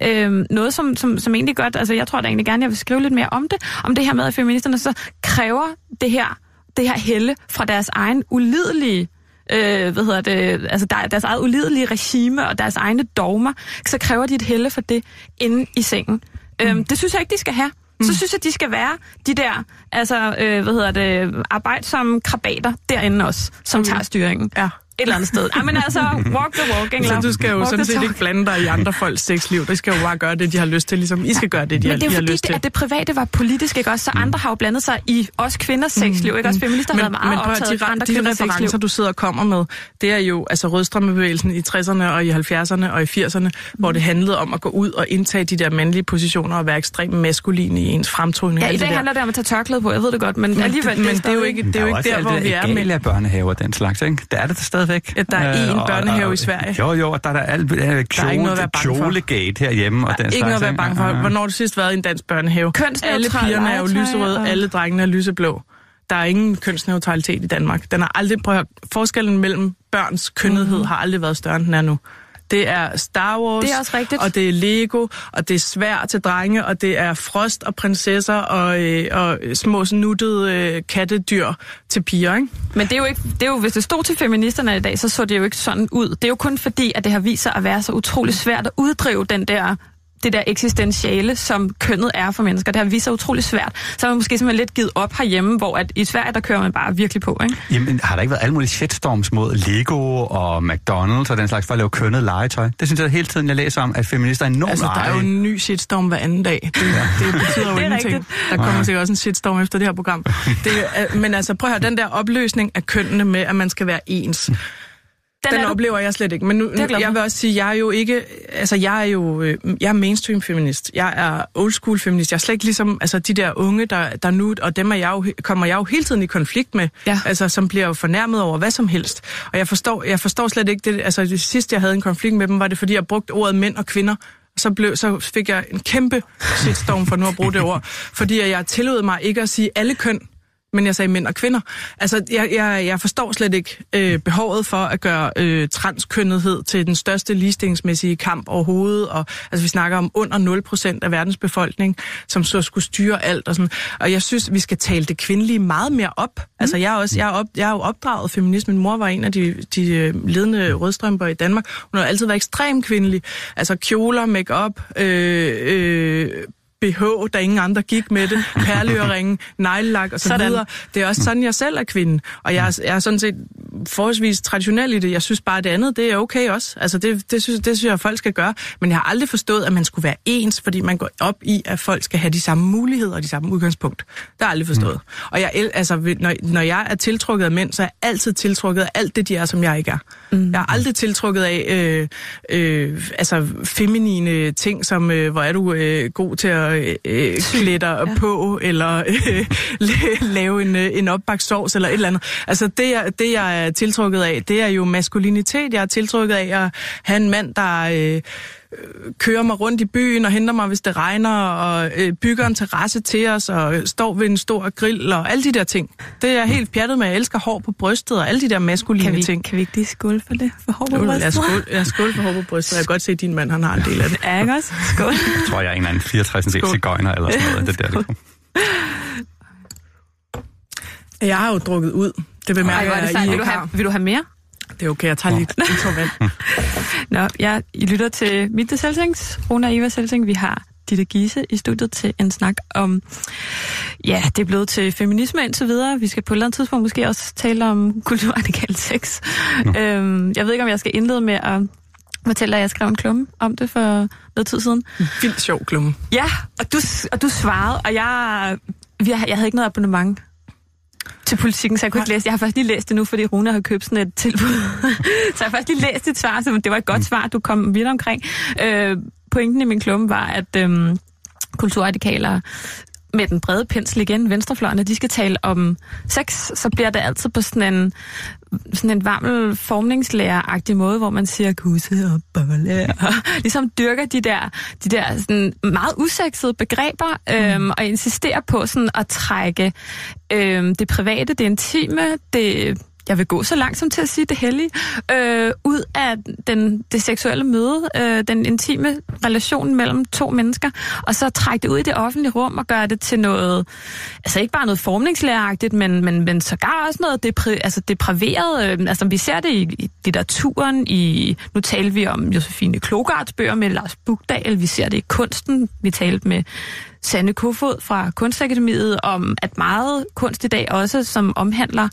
Speaker 4: øhm, noget, som, som, som egentlig godt, altså jeg tror da egentlig gerne, jeg vil skrive lidt mere om det, om det her med, at feministerne så kræver det her, det her helle fra deres egen ulidelige øh, hvad hedder det, altså der, deres eget ulidelige regime og deres egne dogmer, så kræver de et helle for det inde i sengen. Øhm, mm. Øhm, det synes jeg ikke, de skal have. Mm. Så synes jeg, de skal være de der, altså, øh, hvad hedder det, arbejdsomme krabater derinde også, som mm. tager styringen. Ja et eller andet sted. Ej, men altså, walk the walk, ikke?
Speaker 5: Så du skal jo walk sådan set ikke blande dig i andre folks sexliv. Det skal jo bare gøre det, de har lyst til. Ligesom I skal gøre det, de,
Speaker 4: men det
Speaker 5: er jo
Speaker 4: fordi,
Speaker 5: det,
Speaker 4: at det private var politisk, ikke også? Så andre har jo blandet sig i os kvinders sexliv, ikke også? Mm. Feminister har været meget
Speaker 5: men,
Speaker 4: optaget af andre de kvinders
Speaker 5: referencer,
Speaker 4: sexliv.
Speaker 5: du sidder og kommer med, det er jo altså rødstrømmebevægelsen i 60'erne og i 70'erne og i 80'erne, mm. hvor det handlede om at gå ud og indtage de der mandlige positioner og være ekstremt maskulin i ens fremtoning.
Speaker 4: Ja, i dag handler det om at tage tørklæde på, jeg ved det godt, men, men alligevel...
Speaker 5: Men det er jo ikke, det er jo ikke der, hvor vi er
Speaker 6: med... børnehaver den slags, ikke? Det er det stadigvæk.
Speaker 5: Ja, der er en børnehave i Sverige.
Speaker 6: Jo, jo, og der er der alt kjole, der er ikke noget kjolegate herhjemme. Og den
Speaker 5: ikke noget at være bange for. Hvornår har du sidst været i en dansk børnehave? Alle pigerne er jo lyserøde, og... alle drengene er lyseblå. Der er ingen kønsneutralitet i Danmark. Den har aldrig prøvet, forskellen mellem børns kønnethed mm-hmm. har aldrig været større, end den er nu. Det er Star Wars,
Speaker 4: det er også rigtigt.
Speaker 5: og det er Lego, og det er svær til drenge, og det er frost og prinsesser og, øh, og små snuttede øh, kattedyr til piger, ikke?
Speaker 4: Men det er, jo ikke, det er jo, hvis det stod til feministerne i dag, så så det jo ikke sådan ud. Det er jo kun fordi, at det har vist sig at være så utrolig svært at uddrive den der det der eksistentiale, som kønnet er for mennesker. Det har vist sig utrolig svært. Så har man måske simpelthen lidt givet op herhjemme, hvor at i Sverige, der kører man bare virkelig på. Ikke?
Speaker 6: Jamen, har der ikke været alle mulige shitstorms mod Lego og McDonald's og den slags for at lave kønnet legetøj? Det synes jeg hele tiden, jeg læser om, at feminister er enormt
Speaker 5: Altså, der er jo en ny shitstorm hver anden dag. Det, det betyder jo det ingenting. Rigtigt. Der kommer ja. sikkert også en shitstorm efter det her program. Det, men altså, prøv at høre, den der opløsning af kønnene med, at man skal være ens. Den, den oplever du... jeg slet ikke. Men nu, nu jeg vil også sige, jeg er jo ikke, altså jeg er jo, øh, jeg er mainstream feminist. Jeg er old school feminist. Jeg er slet ikke ligesom, altså de der unge, der, der nu, og dem er jeg jo, kommer jeg jo hele tiden i konflikt med, ja. altså som bliver jo fornærmet over hvad som helst. Og jeg forstår, jeg forstår slet ikke det, altså det sidste jeg havde en konflikt med dem, var det fordi jeg brugte ordet mænd og kvinder, så, blev, så fik jeg en kæmpe shitstorm for nu at bruge det ord, fordi jeg tillod mig ikke at sige alle køn, men jeg sagde mænd og kvinder. Altså, jeg, jeg, jeg forstår slet ikke øh, behovet for at gøre øh, transkønnethed til den største ligestillingsmæssige kamp overhovedet. Og, altså, vi snakker om under 0% af verdens befolkning, som så skulle styre alt. Og, sådan. og jeg synes, vi skal tale det kvindelige meget mere op. Mm. Altså, jeg er, også, jeg, er op, jeg er jo opdraget feminisme. Min mor var en af de, de øh, ledende rødstrømper i Danmark. Hun har altid været ekstrem kvindelig. Altså, kjoler, make-up, øh, øh, BH, da ingen andre gik med det, perleøringen, neglelak og så
Speaker 4: Sådan.
Speaker 5: videre. Det er også sådan, jeg selv er kvinde, og jeg, er- jeg er sådan set forholdsvis traditionel i det. Jeg synes bare, at det andet, det er okay også. Altså, det, det, synes, det synes jeg, at folk skal gøre. Men jeg har aldrig forstået, at man skulle være ens, fordi man går op i, at folk skal have de samme muligheder og de samme udgangspunkt. Det har jeg aldrig forstået. Mm. Og jeg, el- altså, når, når jeg er tiltrukket af mænd, så er jeg altid tiltrukket af alt det, de er, som jeg ikke er. Mm. Jeg er aldrig tiltrukket af øh, øh, altså, feminine ting, som, øh, hvor er du øh, god til at øh, klæde dig ja. på, eller øh, la- lave en, øh, en opbagt sovs, eller et eller andet. Altså, det, jeg, det, jeg er tiltrukket af, det er jo maskulinitet. Jeg er tiltrukket af at have en mand, der... Øh, øh, kører mig rundt i byen og henter mig, hvis det regner, og øh, bygger en terrasse til os, og øh, står ved en stor grill, og alle de der ting. Det er jeg helt pjattet med. Jeg elsker hår på brystet, og alle de der maskuline
Speaker 4: Kan vi,
Speaker 5: ting.
Speaker 4: kan vi ikke lige skåle for det? For hår på
Speaker 5: Jeg
Speaker 4: brystet?
Speaker 5: skål, jeg skål for hår på brystet. Jeg kan godt se, at din mand han har en del af det.
Speaker 4: Ja, ikke også? Skål.
Speaker 6: Jeg tror, jeg er en eller anden 64 cm cigøjner eller sådan noget. Det er der, det kom.
Speaker 5: Jeg har jo drukket ud. Det
Speaker 4: Ej,
Speaker 5: bemærker
Speaker 4: er det
Speaker 5: jeg. I
Speaker 4: Vil
Speaker 5: ikke
Speaker 4: du, have, vil du have mere?
Speaker 5: Det er okay, jeg tager lige en tår vand.
Speaker 4: Nå, ja, I lytter til Mitte Selsings, Rune og Eva Selsing. Vi har Ditte Giese i studiet til en snak om, ja, det er blevet til feminisme indtil videre. Vi skal på et eller andet tidspunkt måske også tale om kulturradikal sex. Øhm, jeg ved ikke, om jeg skal indlede med at fortælle dig, at jeg skrev en klumme om det for noget tid siden.
Speaker 5: Vildt sjov klumme.
Speaker 4: Ja, og du, og du svarede, og jeg, jeg, jeg havde ikke noget abonnement til politikken, så jeg kunne ikke læse. Jeg har først lige læst det nu, fordi Rune har købt sådan et tilbud. så jeg har først lige læst dit svar, så det var et godt svar, du kom vidt omkring. Øh, pointen i min klumme var, at øhm, kulturradikaler med den brede pensel igen, venstrefløjene, de skal tale om sex, så bliver det altid på sådan en sådan en varmel formningslæreragtig måde, hvor man siger kusse og bolle, og ligesom dyrker de der, de der sådan meget usexede begreber, øhm, og insisterer på sådan at trække øhm, det private, det intime, det jeg vil gå så langt som til at sige det hellige, øh, ud af den, det seksuelle møde, øh, den intime relation mellem to mennesker, og så trække det ud i det offentlige rum og gøre det til noget, altså ikke bare noget formningslæreragtigt, men, men, men sågar også noget depri, altså depraveret, øh, altså vi ser det i, i litteraturen, i, nu taler vi om Josefine Klogarts bøger med Lars Bugdal, vi ser det i kunsten, vi talte med Sanne Kofod fra Kunstakademiet om, at meget kunst i dag også, som omhandler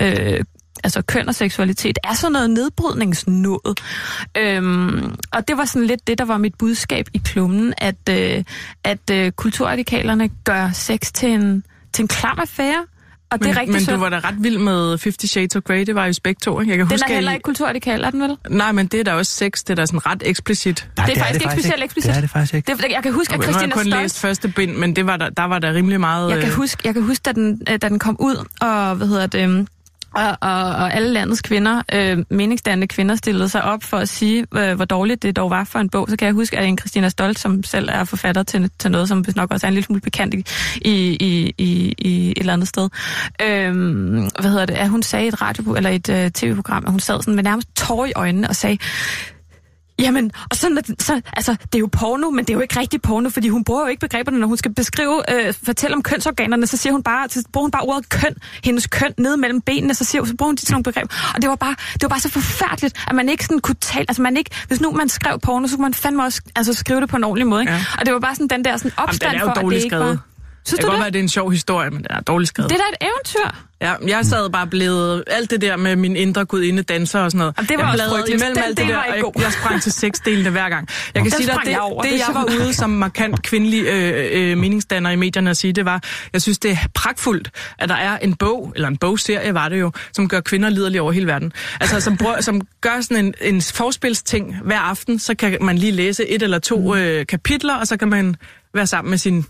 Speaker 4: øh, altså køn og seksualitet, er sådan noget nedbrydningsnået. Øhm, og det var sådan lidt det, der var mit budskab i klummen, at, øh, at øh, kulturradikalerne gør sex til en, til en klam affære. Og det
Speaker 5: Men,
Speaker 4: er rigtig
Speaker 5: men
Speaker 4: synd.
Speaker 5: du var da ret vild med Fifty Shades of Grey, det var jo begge to. ikke? Jeg kan
Speaker 4: Den
Speaker 5: huske,
Speaker 4: er heller ikke kulturradikal, er den vel?
Speaker 5: Nej, men det er da også sex, det er da sådan ret eksplicit.
Speaker 6: Nej,
Speaker 4: det er faktisk ikke specielt eksplicit.
Speaker 6: Det er det faktisk ikke.
Speaker 4: Det, jeg kan huske, at
Speaker 5: Okay, nu har jeg
Speaker 4: Christina
Speaker 5: kun læst
Speaker 4: Stolz...
Speaker 5: første bind, men det var der, der var der rimelig meget...
Speaker 4: Jeg kan
Speaker 5: øh,
Speaker 4: huske, jeg kan huske da, den, øh, da den kom ud, og hvad hedder det... Og, og, og alle landets kvinder, øh, meningsdannende kvinder, stillede sig op for at sige, øh, hvor dårligt det dog var for en bog. Så kan jeg huske, at en Christina Stolt, som selv er forfatter til, til noget, som nok også er en lille smule bekendt i, i, i, i, i et eller andet sted. Øh, hvad hedder det? At hun sagde i et radio eller et øh, tv-program, at hun sad sådan med nærmest tår i øjnene og sagde, Jamen, og sådan, så, altså, det er jo porno, men det er jo ikke rigtig porno, fordi hun bruger jo ikke begreberne, når hun skal beskrive, øh, fortælle om kønsorganerne, så siger hun bare, så bruger hun bare ordet køn, hendes køn nede mellem benene, så, siger, så bruger hun de sådan nogle begreber. Og det var, bare, det var bare så forfærdeligt, at man ikke sådan kunne tale, altså man ikke, hvis nu man skrev porno, så kunne man fandme også altså, skrive det på en ordentlig måde, ikke?
Speaker 5: Ja.
Speaker 4: Og det var bare sådan den der sådan
Speaker 5: Jamen,
Speaker 4: opstand
Speaker 5: den er jo
Speaker 4: for, at det ikke var...
Speaker 5: Det
Speaker 4: Synes
Speaker 5: kan
Speaker 4: du
Speaker 5: godt
Speaker 4: det?
Speaker 5: være, at det er en sjov historie, men den er dårligt skrevet.
Speaker 4: Det er da et eventyr.
Speaker 5: Ja, jeg sad bare blevet alt det der med min indre gudinde danser og sådan noget.
Speaker 4: Jamen, det var
Speaker 5: jeg
Speaker 4: også frygteligt.
Speaker 5: imellem
Speaker 4: Den
Speaker 5: alt det der, og jeg, jeg sprang til sexdelene hver gang. Jeg kan
Speaker 4: Den
Speaker 5: sige dig, det,
Speaker 4: jeg over.
Speaker 5: det,
Speaker 4: Det
Speaker 5: jeg var ude som markant kvindelig øh, øh, meningsdanner i medierne at sige, det var, jeg synes, det er pragtfuldt, at der er en bog, eller en bogserie var det jo, som gør kvinder liderlige over hele verden. Altså, som, bruger, som gør sådan en, en forspilsting hver aften, så kan man lige læse et eller to øh, kapitler, og så kan man være sammen med sin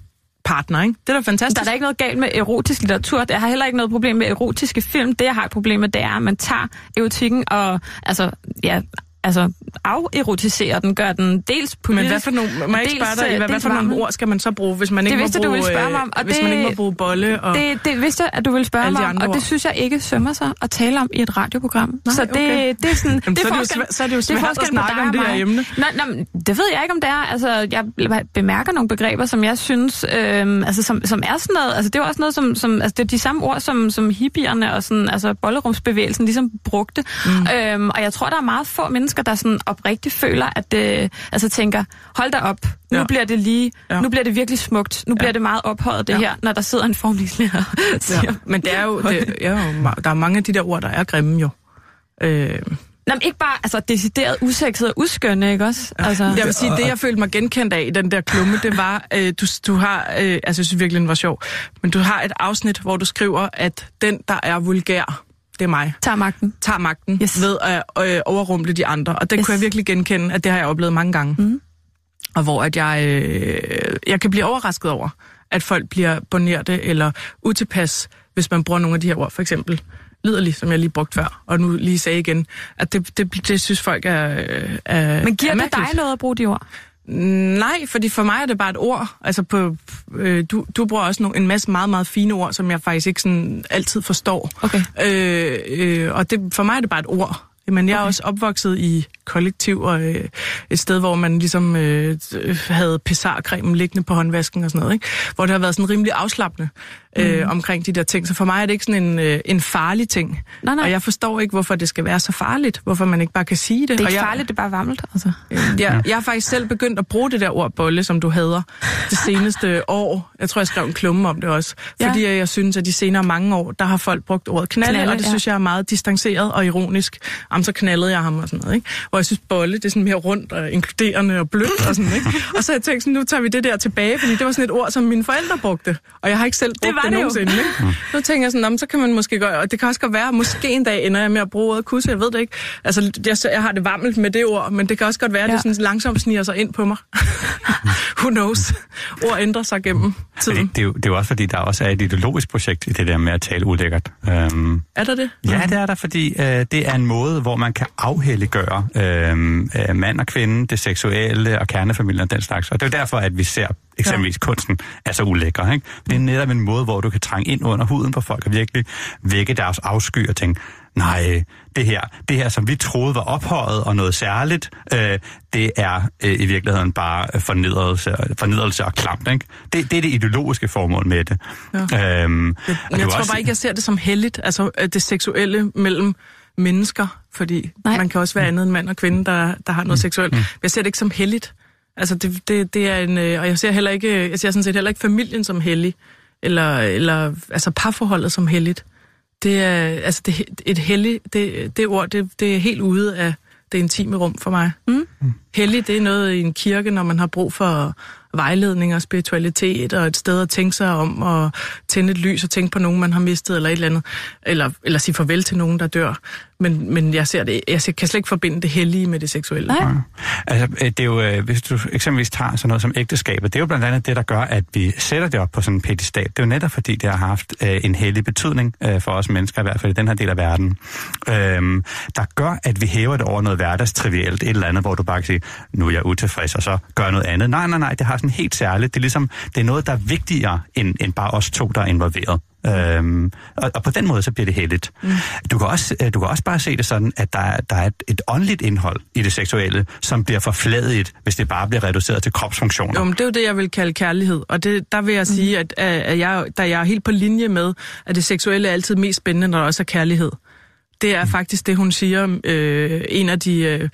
Speaker 5: partner, ikke? Det er da fantastisk.
Speaker 4: Der er da ikke noget galt med erotisk litteratur. Jeg har heller ikke noget problem med erotiske film. Det, jeg har et problem med, det er, at man tager erotikken og altså, ja, altså aferotiserer den, gør den dels politisk.
Speaker 5: Men hvad for nogle, må jeg ikke spørge dig,
Speaker 4: øh,
Speaker 5: hvad, hvad for nogle ord skal man så bruge, hvis man ikke
Speaker 4: vidste
Speaker 5: må
Speaker 4: du
Speaker 5: bruge,
Speaker 4: ville spørge
Speaker 5: øh,
Speaker 4: mig om, og
Speaker 5: hvis
Speaker 4: det-
Speaker 5: man ikke må bruge bolle og...
Speaker 4: Det, det vidste jeg, at du ville spørge mig om, og det synes jeg ikke sømmer sig at tale om i et radioprogram.
Speaker 5: Nej,
Speaker 4: så det,
Speaker 5: okay.
Speaker 4: det er sådan...
Speaker 5: Jamen,
Speaker 4: det
Speaker 5: så er det jo så er det jo svært at
Speaker 4: forskellen på
Speaker 5: snakke om det her emne.
Speaker 4: Nå, nå, det ved jeg ikke, om det er. Altså, jeg bemærker nogle begreber, som jeg synes, øhm, altså, som, som er sådan noget... Altså, det er også noget, som... som altså, det er de samme ord, som, som hippierne og sådan, altså, bollerumsbevægelsen ligesom brugte. Mm. Øhm, og jeg tror, der er meget få mennesker, mennesker, der sådan oprigtigt føler, at det, altså tænker, hold da op, nu
Speaker 5: Ja.
Speaker 4: bliver det lige,
Speaker 5: Ja.
Speaker 4: nu bliver det virkelig smukt, nu bliver det meget ophøjet det
Speaker 5: Ja.
Speaker 4: her, når der sidder en formningslærer
Speaker 5: Ja. Men det er jo, det, ma- der er mange af de der ord, der er grimme jo. Øh,
Speaker 4: Nå, men ikke bare altså, decideret usekset og uskønne, ikke også? Altså,
Speaker 5: jeg vil sige, det jeg følte mig genkendt af i den der klumme, det var, øh, du, du har, øh, altså jeg synes virkelig, den var sjov, men du har et afsnit, hvor du skriver, at den, der er vulgær, det er mig,
Speaker 4: tager magten.
Speaker 5: tager magten
Speaker 4: Yes.
Speaker 5: ved at øh, overrumple de andre. Og det
Speaker 4: Yes.
Speaker 5: kunne jeg virkelig genkende, at det har jeg oplevet mange gange.
Speaker 4: Mhm.
Speaker 5: Og hvor at jeg, øh, jeg kan blive overrasket over, at folk bliver bonerte eller utilpas, hvis man bruger nogle af de her ord. For eksempel liderlig, som jeg lige brugte før, og nu lige sagde igen, at det, det, det synes folk er, øh, er
Speaker 4: Men giver
Speaker 5: er
Speaker 4: det dig noget at bruge de ord?
Speaker 5: Nej, fordi for mig er det bare et ord. Altså på, øh, du, du bruger også nogle, en masse meget, meget fine ord, som jeg faktisk ikke sådan altid forstår.
Speaker 4: Okay.
Speaker 5: Øh, øh, og det, for mig er det bare et ord. Men jeg er også opvokset i kollektiv og øh, et sted, hvor man ligesom øh, havde pessarcremen liggende på håndvasken og sådan noget, ikke? Hvor det har været sådan rimelig afslappende øh, omkring de der ting. Så for mig er det ikke sådan en, øh, en farlig ting.
Speaker 4: Nej, nej.
Speaker 5: Og jeg forstår ikke, hvorfor det skal være så farligt. Hvorfor man ikke bare kan sige det.
Speaker 4: Det er
Speaker 5: og
Speaker 4: ikke
Speaker 5: jeg,
Speaker 4: farligt, det er bare varmt. Altså.
Speaker 5: jeg, jeg har faktisk selv begyndt at bruge det der ord bolle, som du hader, det seneste år. Jeg tror, jeg skrev en klumme om det også.
Speaker 4: Ja.
Speaker 5: Fordi jeg synes, at de senere mange år, der har folk brugt ordet knalde, og det
Speaker 4: ja.
Speaker 5: synes jeg er meget distanceret og ironisk. Jamen, så knaldede jeg ham og sådan noget, ikke? Hvor jeg synes, bolle, det er sådan mere rundt og inkluderende og blødt og sådan, ikke? Og så har jeg tænkt sådan, nu tager vi det der tilbage, fordi det var sådan et ord, som mine forældre brugte. Og jeg har ikke selv brugt
Speaker 4: var
Speaker 5: det, nogensinde, ikke? Nu tænker jeg sådan, "Nå, men så kan man måske gøre, og det kan også godt være, måske en dag ender jeg med at bruge ordet kusse, jeg ved det ikke. Altså, jeg, jeg har det varmt med det ord, men det kan også godt være, at
Speaker 4: Ja.
Speaker 5: det sådan langsomt sniger sig ind på mig. Who knows? Ord ændrer sig gennem tiden.
Speaker 6: det, det, er jo, det er jo også, fordi der også er et ideologisk projekt i det der med at tale ulækkert. Øhm,
Speaker 5: Er der det?
Speaker 6: Ja, det er der, fordi øh, det er en måde, hvor man kan afhelliggøre øh, øh, mand og kvinde, det seksuelle og kernefamilien og den slags. Og det er jo derfor, at vi ser eksempelvis ja. kunsten er så ulækker. Ikke? Det er netop en måde, hvor du kan trænge ind under huden på folk og virkelig vække deres afsky og tænke, nej, det her, det her, som vi troede var ophøjet og noget særligt, øh, det er øh, i virkeligheden bare fornedrelse, fornedrelse og klamt. Ikke? Det, det er det ideologiske formål med det. Ja. Øhm, og det
Speaker 5: Men
Speaker 6: er
Speaker 5: jeg
Speaker 6: jo
Speaker 5: tror
Speaker 6: også-
Speaker 5: bare ikke, jeg ser det som heldigt, altså øh, det seksuelle mellem mennesker, fordi
Speaker 4: Nej.
Speaker 5: Nej. man kan også være andet end mand og kvinde, der, der har noget
Speaker 6: Mm.
Speaker 5: seksuelt. Men jeg ser det ikke som heldigt. Altså det, det, det er en, øh, og jeg ser heller ikke, jeg ser sådan set heller ikke familien som hellig, eller, eller altså parforholdet som helligt. Det er, altså det, et hellig, det, det ord, det, det er helt ude af det intime rum for mig.
Speaker 4: Mm.
Speaker 5: Hellig, det er noget i en kirke, når man har brug for vejledning og spiritualitet, og et sted at tænke sig om, og tænde et lys og tænke på nogen, man har mistet, eller et eller andet. Eller, eller sige farvel til nogen, der dør. Men, men jeg, ser det, jeg ser- kan slet ikke forbinde det hellige med det seksuelle.
Speaker 4: Nej.
Speaker 6: Altså, øh, det er jo, øh, hvis du eksempelvis tager sådan noget som ægteskabet, det er jo blandt andet det, der gør, at vi sætter det op på sådan en pedestal. Det er jo netop fordi, det har haft øh, en hellig betydning øh, for os mennesker, i hvert fald i den her del af verden, øhm, der gør, at vi hæver det over noget hverdagstrivielt, et eller andet, hvor du bare kan sige, nu er jeg utilfreds, og så gør noget andet. Nej, nej, nej, det har sådan helt særligt. Det er ligesom, det er noget, der er vigtigere, end, end bare os to, der er involveret. Øhm, og, og på den måde, så bliver det heldigt. Mm. Du, kan også, øh, du kan også bare se det sådan, at der, er- der er et, et åndeligt indhold i det seksuelle, som bliver forfladet, hvis det bare bliver reduceret til kropsfunktioner.
Speaker 5: Jo, men det er jo det, jeg vil kalde kærlighed. Og det, der vil jeg sige, at, at jeg, da jeg er helt på linje med, at det seksuelle er altid mest spændende, når der også er kærlighed. Det er faktisk det, hun siger. Øh, en af de øh,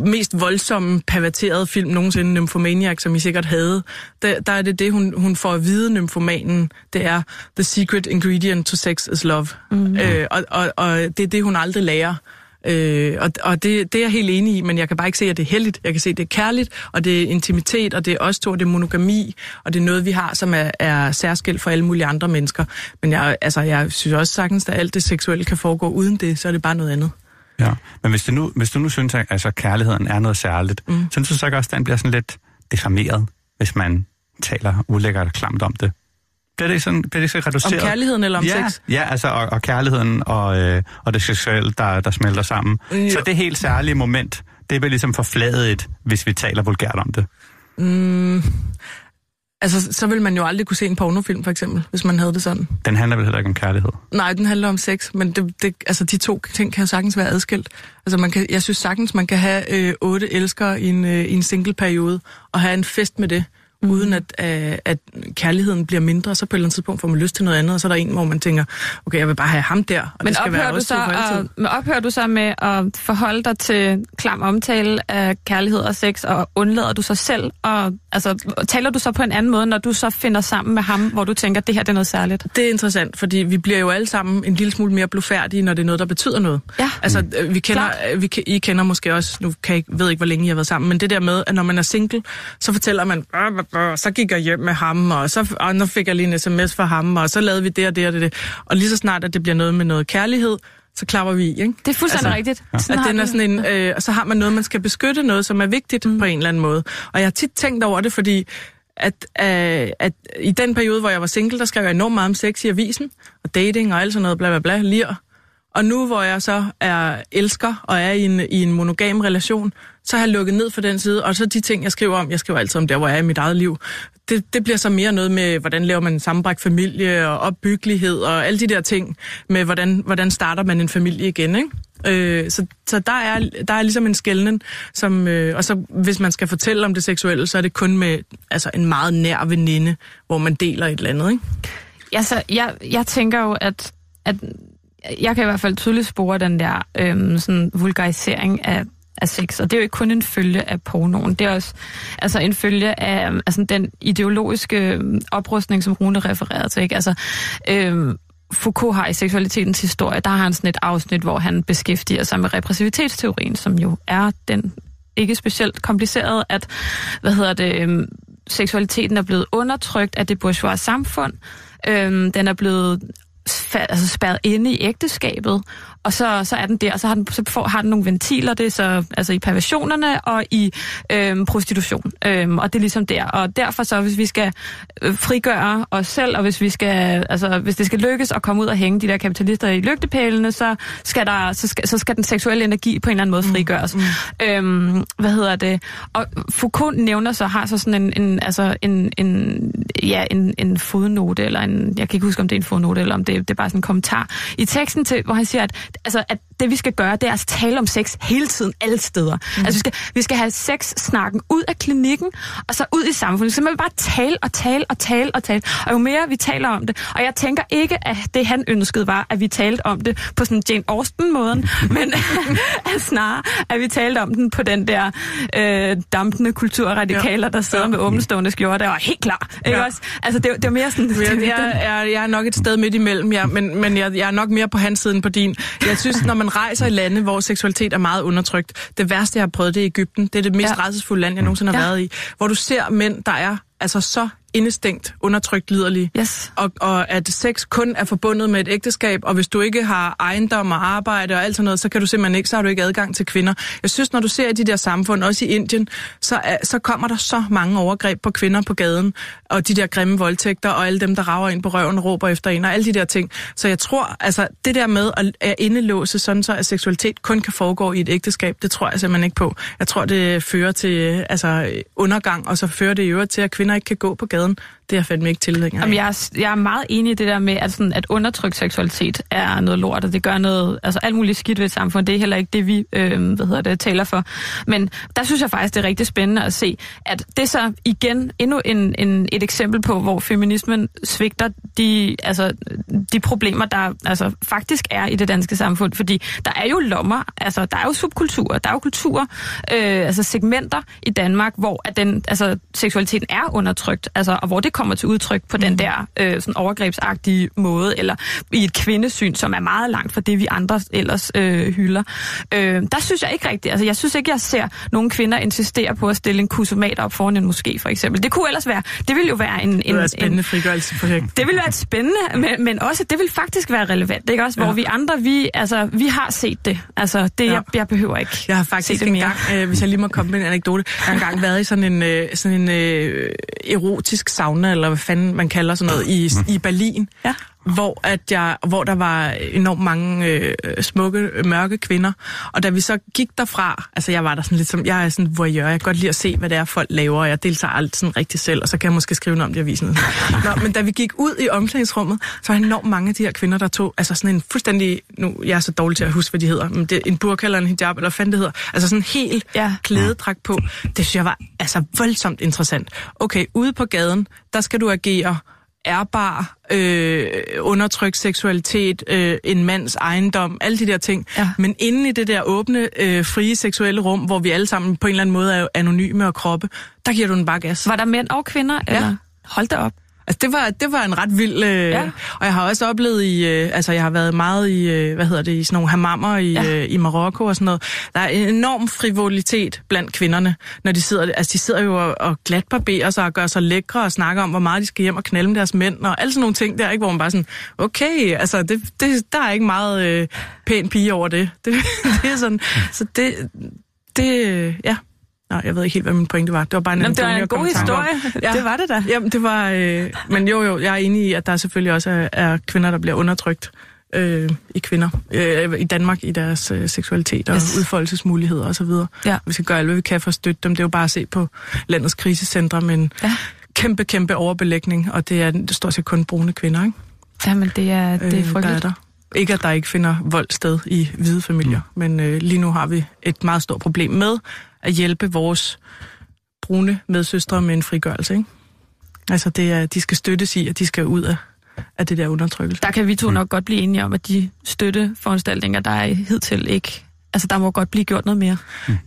Speaker 5: mest voldsomme, perverterede film nogensinde, Nymphomaniac, som I sikkert havde. Der, der er det det, hun, hun får at vide, nymfomanen. Det er, the secret ingredient to sex is love. Mm. Øh, og, og, og det er det, hun aldrig lærer. Øh, og og det, det er jeg helt enig i, men jeg kan bare ikke se, at det er heldigt. Jeg kan se, at det er kærligt, og det er intimitet, og det er også to, og det er monogami, og det er noget, vi har, som er, er særskilt for alle mulige andre mennesker. Men jeg, altså, jeg synes også sagtens, at alt det seksuelle kan foregå uden det, så er det bare noget andet.
Speaker 6: Ja. Men hvis du nu, hvis du nu synes, at altså, kærligheden er noget særligt, mm. synes du så ikke også, at den bliver sådan lidt diffameret, hvis man taler ulækkert og klamt om det? Bliver det sådan, bliver det så
Speaker 5: Om
Speaker 6: reduceret?
Speaker 5: kærligheden eller om
Speaker 6: ja,
Speaker 5: sex?
Speaker 6: Ja, altså, og, og kærligheden og, øh, og det seksuelle, der, der smelter sammen.
Speaker 5: Jo.
Speaker 6: Så det helt særlige moment, det bliver ligesom forfladet, hvis vi taler vulgært om det.
Speaker 5: Mm, altså, så vil man jo aldrig kunne se en pornofilm, for eksempel, hvis man havde det sådan.
Speaker 6: Den handler vel heller ikke om kærlighed.
Speaker 5: Nej, den handler om sex, men det, det, altså, de to ting kan jo sagtens være adskilt. Altså, man kan, jeg synes sagtens, man kan have øh, otte elskere i en, øh, i en single periode, og have en fest med det, mm. uden at, øh, at kærligheden bliver mindre, så på et eller andet tidspunkt får man lyst til noget andet, og så er der en, hvor man tænker, okay, jeg vil bare have ham der, og
Speaker 4: men
Speaker 5: det skal være
Speaker 4: du
Speaker 5: også
Speaker 4: så, og, men ophører du så med at forholde dig til klam omtale af kærlighed og sex, og undlader du sig selv? Og, altså, taler du så på en anden måde, når du så finder sammen med ham, hvor du tænker, at det her det er noget særligt?
Speaker 5: Det er interessant, fordi vi bliver jo alle sammen en lille smule mere blufærdige, når det er noget, der betyder noget.
Speaker 4: Ja.
Speaker 5: Altså, øh, vi kender, øh, vi, I kender måske også, nu kan jeg ved ikke, hvor længe I har været sammen, men det der med, at når man er single, så fortæller man, "Brr, brr, brr, så gik jeg hjem med ham, og så og nu fik jeg lige en sms fra ham, og så lavede vi det og det og det. Og lige så snart, at det bliver noget med noget kærlighed, så klapper vi i, ikke?
Speaker 4: Det er fuldstændig
Speaker 5: Altså,
Speaker 4: rigtigt.
Speaker 5: At
Speaker 4: Sådan har
Speaker 5: den er sådan en, øh, og så har man noget, man skal beskytte, noget, som er vigtigt mm. på en eller anden måde. Og jeg har tit tænkt over det, fordi at, øh, at i den periode, hvor jeg var single, der skrev jeg enormt meget om sex i avisen, og dating og alt sådan noget, bla bla bla, lir. Og nu, hvor jeg så er elsker og er i en, i en monogam relation, så har jeg lukket ned for den side, og så de ting, jeg skriver om, jeg skriver altid om der, hvor jeg er i mit eget liv, det, det bliver så mere noget med, hvordan laver man en sammenbragt familie, og opbyggelighed, og alle de der ting, med hvordan, hvordan starter man en familie igen, ikke? Øh, så så der, er, der er ligesom en skældning, som, øh, og så hvis man skal fortælle om det seksuelle, så er det kun med altså, en meget nær veninde, hvor man deler et eller andet, ikke?
Speaker 4: Altså, jeg, jeg tænker jo, at, at jeg kan i hvert fald tydeligt spore den der øhm, sådan vulgarisering af, af sex, og det er jo ikke kun en følge af pornoen, det er også altså en følge af øhm, altså, den ideologiske øhm, oprustning, som Rune refererede til. Ikke? Altså, øhm, Foucault har i seksualitetens historie, der har han sådan et afsnit, hvor han beskæftiger sig med repressivitetsteorien, som jo er den ikke specielt kompliceret, at hvad hedder det, øhm, seksualiteten er blevet undertrykt af det bourgeois samfund. Øhm, den er blevet altså spærret inde i ægteskabet, og så, så er den der, og så har den, så får, har den nogle ventiler, det er så altså i perversionerne og i øhm, prostitution. Øhm, og det er ligesom der. Og derfor så, hvis vi skal øh, frigøre os selv, og hvis vi skal, altså hvis det skal lykkes at komme ud og hænge de der kapitalister i lygtepælene, så skal, der, så skal, så skal den seksuelle energi på en eller anden måde frigøres. Mm. Øhm, hvad hedder det? Og Foucault nævner så, har så sådan en, en, altså en, en, ja, en, en fodnote, eller en, jeg kan ikke huske, om det er en fodnote, eller om det, det er bare sådan en kommentar i teksten til, hvor han siger, at, altså, at det vi skal gøre, det er at tale om sex hele tiden, alle steder. Mm. Altså vi skal, vi skal have sex-snakken ud af klinikken, og så ud i samfundet. Så man vil bare tale og tale og tale og tale. Og jo mere vi taler om det, og jeg tænker ikke, at det han ønskede var, at vi talte om det på sådan Jane Austen-måden, men at snarere, at vi talte om den på den der øh, dampende kulturradikaler, der sidder
Speaker 5: Ja.
Speaker 4: med åbenstående skjorte og er helt klar. Ikke
Speaker 5: Ja.
Speaker 4: også? Altså det, det var mere sådan...
Speaker 5: Jeg, jeg, jeg, jeg er nok et sted midt imellem, ja, men, men jeg, jeg er nok mere på hans side end på din. Jeg synes, når man rejser i lande, hvor seksualitet er meget undertrykt, det værste, jeg har prøvet, det er Ægypten. Det er det mest
Speaker 4: Ja.
Speaker 5: rædselsfulde land, jeg nogensinde har
Speaker 4: ja.
Speaker 5: været i. Hvor du ser mænd, der er altså så indestængt, undertrykt, liderlige.
Speaker 4: Yes.
Speaker 5: Og, og at sex kun er forbundet med et ægteskab, og hvis du ikke har ejendom og arbejde og alt sådan noget, så kan du simpelthen ikke, så har du ikke adgang til kvinder. Jeg synes, når du ser i de der samfund, også i Indien, så, er, så kommer der så mange overgreb på kvinder på gaden, og de der grimme voldtægter, og alle dem, der rager ind på røven og råber efter en, og alle de der ting. Så jeg tror, altså det der med at, at indelåse sådan så, at seksualitet kun kan foregå i et ægteskab, det tror jeg simpelthen ikke på. Jeg tror, det fører til altså, undergang, og så fører det i øvrigt til, at kvinder ikke kan gå på gaden. Kralın Det er jeg fandme ikke tilhænger af.
Speaker 4: Jamen, jeg, er, jeg er meget enig i det der med, at, sådan, at undertrykt seksualitet er noget lort, og det gør noget, altså alt muligt skidt ved et samfund. Det er heller ikke det, vi øh, hvad hedder det, taler for. Men der synes jeg faktisk, det er rigtig spændende at se, at det så igen endnu en, en, et eksempel på, hvor feminismen svigter de, altså, de problemer, der altså, faktisk er i det danske samfund. Fordi der er jo lommer, altså der er jo subkulturer, der er jo kulturer, øh, altså segmenter i Danmark, hvor at den, altså, seksualiteten er undertrykt, altså, og hvor det kommer til udtryk på den der øh, sådan overgrebsagtige måde, eller i et kvindesyn, som er meget langt fra det, vi andre ellers øh, hylder. Øh, der synes jeg ikke rigtigt, altså jeg synes ikke, jeg ser nogle kvinder insistere på at stille en kusomat op foran en moské, for eksempel. Det kunne ellers være, det ville jo være en... en
Speaker 5: det er et
Speaker 4: en,
Speaker 5: spændende frigørelsesprojekt.
Speaker 4: det vil være et spændende, men, men også, det vil faktisk være relevant, ikke også? Hvor
Speaker 5: Ja.
Speaker 4: vi andre, vi, altså, vi har set det. Altså, det,
Speaker 5: Ja.
Speaker 4: jeg, jeg behøver ikke
Speaker 5: Jeg har faktisk
Speaker 4: det mere.
Speaker 5: engang, øh, hvis jeg lige må komme med en anekdote, jeg har engang været i sådan en, øh, sådan en øh, erotisk sauna, eller hvad fanden man kalder sådan noget, i, i Berlin.
Speaker 4: Ja
Speaker 5: hvor, at jeg, hvor der var enormt mange øh, smukke, mørke kvinder. Og da vi så gik derfra, altså jeg var der sådan lidt som, jeg er sådan voyeur, jeg kan godt lide at se, hvad det er, folk laver, og jeg deltager alt sådan rigtig selv, og så kan jeg måske skrive noget om det i avisen. Nå, men da vi gik ud i omklædningsrummet, så var enormt mange af de her kvinder, der tog altså sådan en fuldstændig, nu jeg er så dårlig til at huske, hvad de hedder, men det en burka eller en hijab, eller hvad fanden det hedder, altså sådan en helt
Speaker 4: Ja.
Speaker 5: ja. klædedragt på. Det synes jeg var altså voldsomt interessant. Okay, ude på gaden, der skal du agere ærbar, øh, undertrykt seksualitet, øh, en mands ejendom, alle de der ting.
Speaker 4: Ja.
Speaker 5: Men inde i det der åbne, øh, frie seksuelle rum, hvor vi alle sammen på en eller anden måde er anonyme og kroppe, der giver du den bare gas.
Speaker 4: Var der mænd og kvinder? Ja. Eller? Hold da op.
Speaker 5: Altså, det var, det var en ret vild... Øh,
Speaker 4: Ja.
Speaker 5: Og jeg har også oplevet i... Øh, altså, jeg har været meget i... Øh, hvad hedder det? I sådan nogle hammammer i,
Speaker 4: Ja.
Speaker 5: øh, i Marokko og sådan noget. Der er en enorm frivolitet blandt kvinderne, når de sidder... Altså, de sidder jo og, og glatbarberer sig og gør sig lækre og snakker om, hvor meget de skal hjem og knælde med deres mænd og alle sådan nogle ting der, ikke? Hvor man bare sådan... Okay, altså, det, det, der er ikke meget øh, pæn pige over det. det. Det er sådan... Så det... Det... øh, Ja. Nå, jeg ved ikke helt, hvad min pointe var. Det var bare en
Speaker 4: Jamen, det var en god historie. Det var det da.
Speaker 5: Jamen, det var... Øh, men jo, jo, jeg er enig i, at der selvfølgelig også er, er kvinder, der bliver undertrykt øh, i kvinder øh, i Danmark i deres øh, seksualitet og
Speaker 4: Yes.
Speaker 5: udfoldelsesmuligheder osv.
Speaker 4: Ja.
Speaker 5: Vi skal gøre alt, hvad vi kan for at støtte dem. Det er jo bare at se på landets krisecentre med en
Speaker 4: Ja.
Speaker 5: kæmpe, kæmpe overbelægning, og det er det er stort set kun brune kvinder, ikke?
Speaker 4: Jamen, det er, det er
Speaker 5: Øh, der
Speaker 4: frygteligt.
Speaker 5: der. Ikke, at der ikke finder vold sted i hvide familier, mm. men øh, lige nu har vi et meget stort problem med at hjælpe vores brune medsøstre med en frigørelse, ikke? Altså, det er, de skal støttes i, at de skal ud af, af det der undertrykkelse.
Speaker 4: Der kan vi to nok godt blive enige om, at de støtteforanstaltninger, der er hidtil ikke... Altså, der må godt blive gjort noget mere.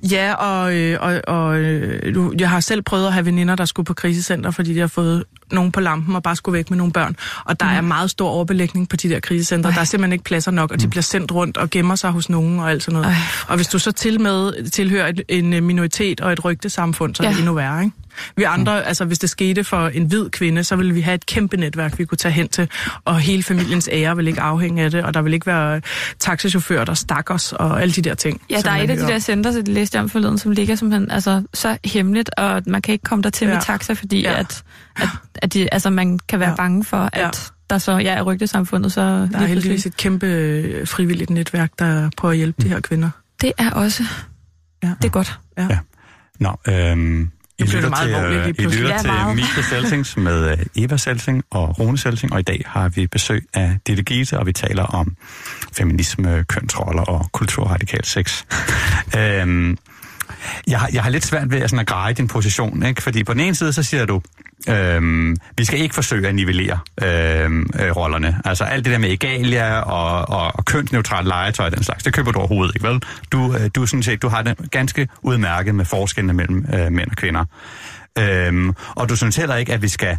Speaker 5: Ja, og, øh, og, og øh, du, jeg har selv prøvet at have veninder, der skulle på krisecenter, fordi de har fået nogen på lampen og bare skulle væk med nogle børn. Og der mm. er meget stor overbelægning på de der krisecenter.
Speaker 4: Ej.
Speaker 5: Der er simpelthen ikke pladser nok, og de bliver sendt rundt og gemmer sig hos nogen og alt sådan noget.
Speaker 4: Ej.
Speaker 5: Og hvis du så til med tilhører et, en øh, minoritet og et rygtesamfund, så er
Speaker 4: Ja.
Speaker 5: det endnu værre, ikke? Vi andre, altså hvis det skete for en hvid kvinde, så ville vi have et kæmpe netværk, vi kunne tage hen til, og hele familiens ære vil ikke afhænge af det, og der vil ikke være taxichauffører, der stak os, og alle de der ting.
Speaker 4: Ja,
Speaker 5: som
Speaker 4: der er et af de der centre, så det læste jeg om forleden, som ligger simpelthen altså, så hemmeligt, og man kan ikke komme der til ja. med taxa, fordi. Ja. at, at, at de, altså, man kan være ja.
Speaker 5: Ja.
Speaker 4: bange for, at
Speaker 5: Ja.
Speaker 4: der så ja, er rygtesamfundet, så
Speaker 5: Der er heldigvis et kæmpe øh, frivilligt netværk, der prøver at hjælpe de her kvinder.
Speaker 4: Det er også,
Speaker 5: Ja.
Speaker 4: det er godt.
Speaker 6: Nå, øhm, I lytter
Speaker 5: meget
Speaker 6: til, øh, I lytter
Speaker 4: Ja,
Speaker 6: til. Mika Selsings med øh, Eva Selsing og Rune Selsing, og i dag har vi besøg af Ditte Giese, og vi taler om feminisme, kønsroller og kulturradikal sex. øhm, jeg, har, jeg har lidt svært ved at, sådan at greje din position, ikke? fordi på den ene side, så siger du, øhm, vi skal ikke forsøge at nivellere øhm, øh, rollerne. Altså alt det der med egalia og, og, og kønsneutralt legetøj og den slags, det køber du overhovedet ikke, vel? Du, øh, du, sådan set, du har det ganske udmærket med forskellene mellem øh, mænd og kvinder. Øhm, og du synes heller ikke, at vi skal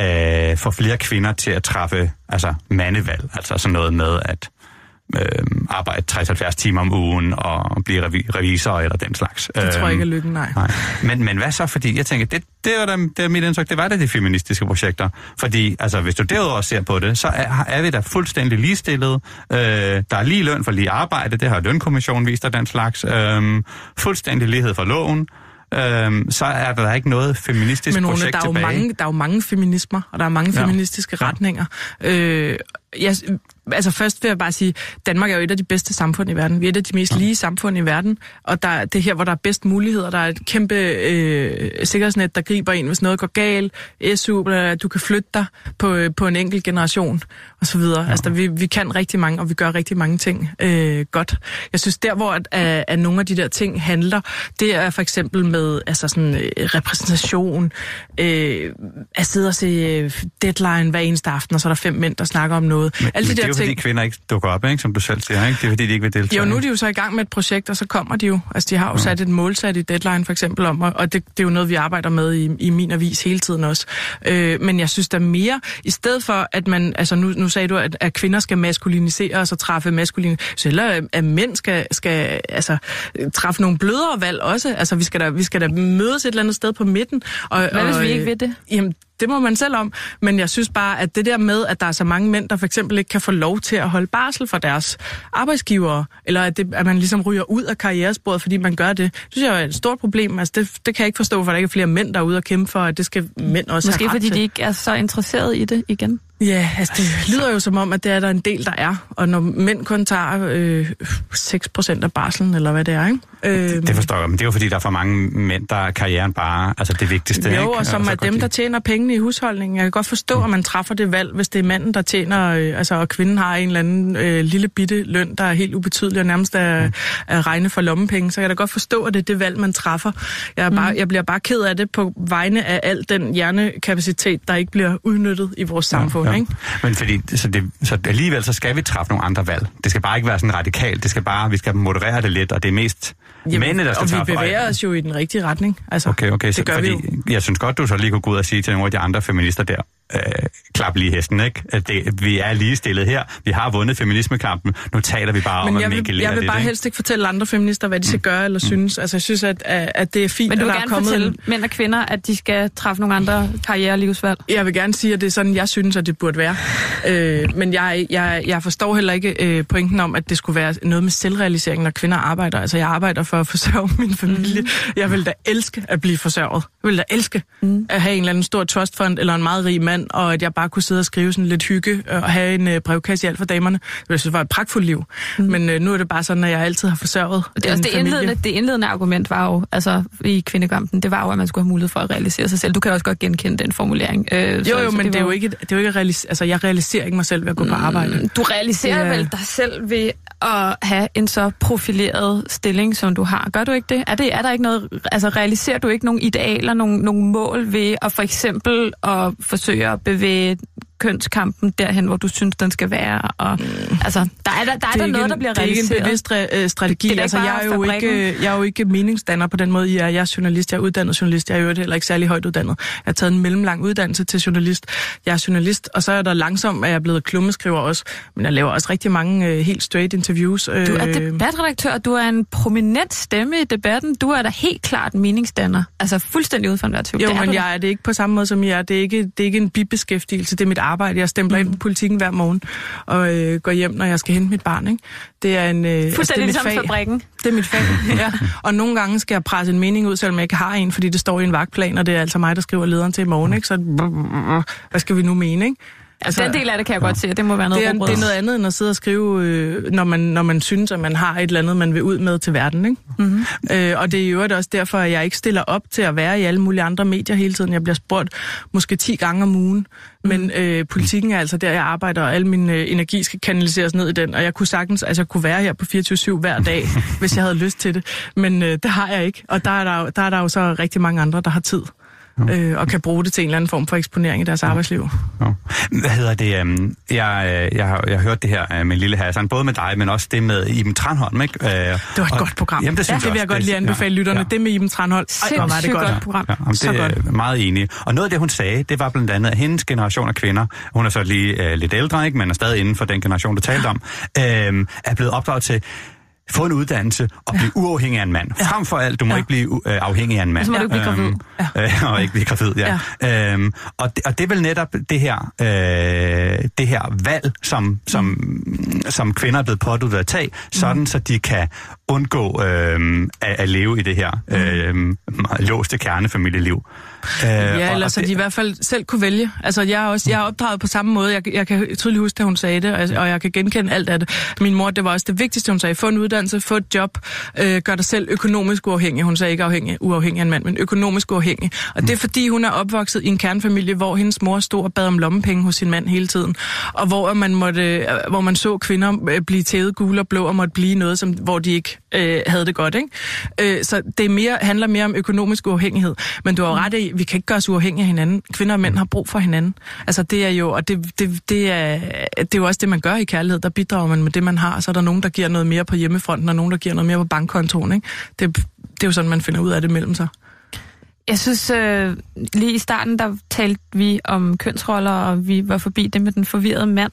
Speaker 6: øh, få flere kvinder til at træffe altså mandevalg, altså sådan noget med at øh, arbejde 60-70 timer om ugen og blive revi- revisor eller den slags.
Speaker 5: Det tror jeg ikke er
Speaker 6: Øhm,
Speaker 5: lykken, nej.
Speaker 6: Nej. Men, men hvad så? Fordi jeg tænker, det, det, var da, det er mit indtryk, det var da de feministiske projekter. Fordi altså, hvis du derudover ser på det, så er, er vi da fuldstændig ligestillede. Øh, der er lige løn for lige arbejde, det har lønkommissionen vist af den slags. Øh, fuldstændig lighed for loven. Øh, så er der ikke noget feministisk
Speaker 5: Men Rune,
Speaker 6: projekt
Speaker 5: der er, jo
Speaker 6: tilbage.
Speaker 5: mange, der er jo mange feminismer, og der er mange
Speaker 6: Ja.
Speaker 5: feministiske
Speaker 6: Ja.
Speaker 5: retninger. Øh, jeg, altså først vil jeg bare sige, Danmark er jo et af de bedste samfund i verden. Vi er et af de mest lige samfund i verden, og der, det er her, hvor der er bedst muligheder. Der er et kæmpe øh, sikkerhedsnet, der griber ind, hvis noget går galt. SU, du kan flytte dig på, øh, på en enkelt generation, og så videre. Ja. Altså, der, vi, vi kan rigtig mange, og vi gør rigtig mange ting øh, godt. Jeg synes, der, hvor at, at, at nogle af de der ting handler, det er for eksempel med altså sådan, øh, repræsentation, øh, at sidde og se øh, deadline hver eneste aften, og så er der fem mænd, der snakker om noget.
Speaker 6: Men,
Speaker 5: Alle de
Speaker 6: det er jo fordi
Speaker 5: ting.
Speaker 6: kvinder ikke dukker op, ikke, som du selv siger. Ikke? Det er fordi, de ikke vil deltage.
Speaker 5: Jo, nu er de jo så i gang med et projekt, og så kommer de jo. Altså, de har jo sat et målsat i deadline for eksempel om, og det, det er jo noget, vi arbejder med i, i min avis hele tiden også. Øh, men jeg synes der mere, i stedet for at man, altså nu, nu sagde du, at, at kvinder skal maskuliniseres og træffe maskuline, så heller at, at mænd skal, skal altså, træffe nogle blødere valg også. Altså, vi skal da, vi skal da mødes et eller andet sted på midten. Og,
Speaker 4: Hvad hvis
Speaker 5: og,
Speaker 4: vi ikke ved det?
Speaker 5: Jamen, det må man selv om. Men jeg synes bare, at det der med, at der er så mange mænd, der for eksempel ikke kan få lov til at holde barsel for deres arbejdsgivere, eller at, det, at man ligesom ryger ud af karrieresporet, fordi man gør det, det synes jeg er et stort problem. Altså, det, det kan jeg ikke forstå, for der ikke er flere mænd, der er ude og kæmpe for, at det skal mænd også
Speaker 4: Måske
Speaker 5: have
Speaker 4: fordi
Speaker 5: til.
Speaker 4: de ikke er så interesserede i det igen.
Speaker 5: Ja, altså det lyder jo som om, at det er der en del, der er. Og når mænd kun tager øh, 6% af barselen, eller hvad det er, ikke?
Speaker 6: Øh, det forstår jeg, men det er jo fordi, der er for mange mænd, der er karrieren bare altså det vigtigste.
Speaker 5: Jo,
Speaker 6: ikke?
Speaker 5: og som
Speaker 6: så
Speaker 5: er
Speaker 6: godt
Speaker 5: dem, der tjener pengene i husholdningen. Jeg kan godt forstå, mm. at man træffer det valg, hvis det er manden, der tjener, øh, altså og kvinden har en eller anden øh, lille bitte løn, der er helt ubetydelig og nærmest er, mm. er regne for lommepenge. Så jeg kan da godt forstå, at det er det valg, man træffer. Jeg, er bare, jeg bliver bare ked af det på vegne af al den hjernekapacitet, der ikke bliver udnyttet i vores samfund.
Speaker 6: Ja.
Speaker 5: Ikke?
Speaker 6: Men fordi, så, det, så alligevel så skal vi træffe nogle andre valg. Det skal bare ikke være sådan radikalt. Det skal bare, vi skal moderere det lidt, og det er mest mændene, der skal
Speaker 5: og vi
Speaker 6: træffe.
Speaker 5: bevæger os jo i den rigtige retning. Altså,
Speaker 6: Okay, okay. Så,
Speaker 5: det gør
Speaker 6: fordi,
Speaker 5: vi jo.
Speaker 6: Jeg synes godt, du så lige kunne gå ud og sige til nogle af de andre feminister der, øh, klap lige hesten, ikke? At det, vi er ligestillet her. Vi har vundet feminismekampen. Nu taler vi bare om,
Speaker 5: Men
Speaker 6: at
Speaker 5: jeg
Speaker 6: Mikkel
Speaker 5: vil, jeg vil bare
Speaker 6: ikke?
Speaker 5: helst ikke fortælle andre feminister, hvad de skal gøre eller synes. Altså, jeg synes, at, at at det er fint,
Speaker 4: Men du
Speaker 5: at
Speaker 4: vil
Speaker 5: der er
Speaker 4: gerne
Speaker 5: kommet...
Speaker 4: fortælle
Speaker 5: En,
Speaker 4: mænd og kvinder, at de skal træffe nogle andre karrierelivsvalg.
Speaker 5: jeg vil gerne sige, at det er sådan, jeg synes, at det burde være. Øh, men jeg, jeg, jeg forstår heller ikke øh, pointen om, at det skulle være noget med selvrealisering, når kvinder arbejder. Altså, jeg arbejder for at forsørge min familie. Mm. Jeg vil da elske at blive forsørget. Jeg vil da elske mm. at have en eller anden stor trustfond eller en meget rig mand, og at jeg bare kunne sidde og skrive sådan lidt hygge og have en øh, brevkasse i alt for damerne. Det synes jeg var et pragtfuldt liv. Mm. Men øh, nu er det bare sådan, at jeg altid har forsørget
Speaker 4: Det, er også det,
Speaker 5: familie.
Speaker 4: indledende, det indledende argument var jo, altså i kvindekampen, det var jo, at man skulle have mulighed for at realisere sig selv. Du kan også godt genkende den formulering. Øh,
Speaker 5: Jo, jo, men det, er jo ikke, det er jo ikke realis- altså, jeg realiserer ikke mig selv ved at gå på arbejde.
Speaker 4: Du realiserer
Speaker 5: Det er-
Speaker 4: vel dig selv ved at have en så profileret stilling, som du har. Gør du ikke det? Er, det, er der ikke noget, altså realiserer du ikke nogle idealer, nogle, nogle mål ved at for eksempel at forsøge at bevæge kønskampen derhen, hvor du synes, den skal være? Og, mm. Altså, der er der, der, er der noget,
Speaker 5: en-
Speaker 4: der bliver
Speaker 5: Det er ikke
Speaker 4: realiseret.
Speaker 5: en bevidst re- øh, strategi.
Speaker 4: Det er
Speaker 5: altså, jeg, er jo
Speaker 4: fabrikken.
Speaker 5: ikke, jeg er jo ikke meningsdanner på den måde. Jeg er, jeg er journalist, jeg er uddannet journalist. Jeg er jo heller ikke særlig højt uddannet. Jeg har taget en mellemlang uddannelse til journalist. Jeg er journalist, og så er der langsomt, at jeg er blevet klummeskriver også. Men jeg laver også rigtig mange øh, helt straight interviews.
Speaker 4: Du er
Speaker 5: øh,
Speaker 4: debatredaktør, og du er en prominent stemme i debatten. Du er da helt klart en meningsdanner. Altså fuldstændig ud fra enhver tvivl.
Speaker 5: Jo,
Speaker 4: Det er
Speaker 5: men
Speaker 4: da.
Speaker 5: jeg er det ikke på samme måde som jeg er. Det er ikke, det er ikke en bibeskæftigelse, det er mit arbejde. Jeg stempler mm. ind på politikken hver morgen og øh, går hjem, når jeg skal hente mit barn. Ikke? Det er en, øh,
Speaker 4: Fuldstændig
Speaker 5: altså, det er
Speaker 4: ligesom
Speaker 5: fag.
Speaker 4: fabrikken.
Speaker 5: Det er mit fag, ja. Og nogle gange skal jeg presse en mening ud, selvom jeg ikke har en, fordi det står i en vagtplan, og det er altså mig, der skriver lederen til i morgen. Ikke? Så hvad skal vi nu mene, ikke?
Speaker 4: Altså, den del af det kan jeg godt se, det må være noget
Speaker 5: det er, det er noget andet end at sidde og skrive, øh, når, man, når man synes, at man har et eller andet, man vil ud med til verden. Ikke? Mm-hmm. Øh, og det er jo øvrigt også derfor, at jeg ikke stiller op til at være i alle mulige andre medier hele tiden. Jeg bliver spurgt måske 10 gange om ugen. Men øh, politikken er altså der, jeg arbejder, og al min øh, energi skal kanaliseres ned i den. Og jeg kunne sagtens, altså jeg kunne være her på 24-7 hver dag, hvis jeg havde lyst til det. Men øh, det har jeg ikke. Og der er der, jo- der er der jo så rigtig mange andre, der har tid. Øh, og kan bruge det til en eller anden form for eksponering i deres arbejdsliv.
Speaker 6: Ja. Hvad hedder det? øhm, Jeg, øh, jeg, har, jeg har hørt det her øh, med Lille Hassan, både med dig, men også det med Iben Tranholm, ikke? Øh,
Speaker 5: Det var et
Speaker 6: og-
Speaker 5: godt program.
Speaker 6: Jamen, det synes
Speaker 5: det vil jeg godt lige anbefale lytterne.
Speaker 6: Ja.
Speaker 5: Det med Iben Tranhold. Ej, var det godt.
Speaker 4: godt program.
Speaker 6: Ja, jamen,
Speaker 5: Så
Speaker 6: det er
Speaker 5: godt.
Speaker 6: jeg meget enig. Og noget af det, hun sagde, det var blandt andet, at hendes generation af kvinder, hun er så lige øh, lidt ældre, ikke, men er stadig inden for den generation, du talte om, øh, er blevet opdraget til få en uddannelse og blive uafhængig af en mand. Frem for alt, du må
Speaker 5: Ja.
Speaker 6: ikke blive øh, afhængig af en mand.
Speaker 4: Så må du ikke blive gravid.
Speaker 6: Øh, og ikke blive gravid, ja. ja. Øhm, og, det, og det er vel netop det her, øh, det her valg, som, som, mm. som kvinder er blevet påduttet at tage, sådan så de kan undgå øh, at, at leve i det her øh, låste kernefamilieliv. Øh,
Speaker 5: Ja, eller så
Speaker 6: det-
Speaker 5: de i hvert fald selv kunne vælge. Altså, jeg er, også, jeg er opdraget på samme måde. Jeg, jeg kan tydeligt huske, da hun sagde det, og, og jeg kan genkende alt af det. Min mor, det var også det vigtigste, hun sagde. Få en uddannelse, få et job, øh, gør dig selv økonomisk uafhængig. Hun sagde ikke afhængig, uafhængig af en mand, men økonomisk uafhængig. Og det er fordi, hun er opvokset i en kernfamilie, hvor hendes mor stod og bad om lommepenge hos sin mand hele tiden. Og hvor man, måtte, øh, hvor man så kvinder øh, blive tævet gule og blå og måtte blive noget, som, hvor de ikke øh, havde det godt. Ikke? Øh, så det er mere, handler mere om økonomisk uafhængighed. Men du har jo ret i, vi kan ikke gøre os uafhængige af hinanden. Kvinder og mænd har brug for hinanden. Altså det er jo, og det, det, det, er, det er jo også det, man gør i kærlighed. Der bidrager man med det, man har. Så er der nogen, der giver noget mere på hjemmefronten, og nogen, der giver noget mere på bankkontoen. Ikke? Det, det er jo sådan, man finder ud af det mellem sig.
Speaker 4: Jeg synes, øh, lige i starten, der talte vi om kønsroller, og vi var forbi det med den forvirrede mand.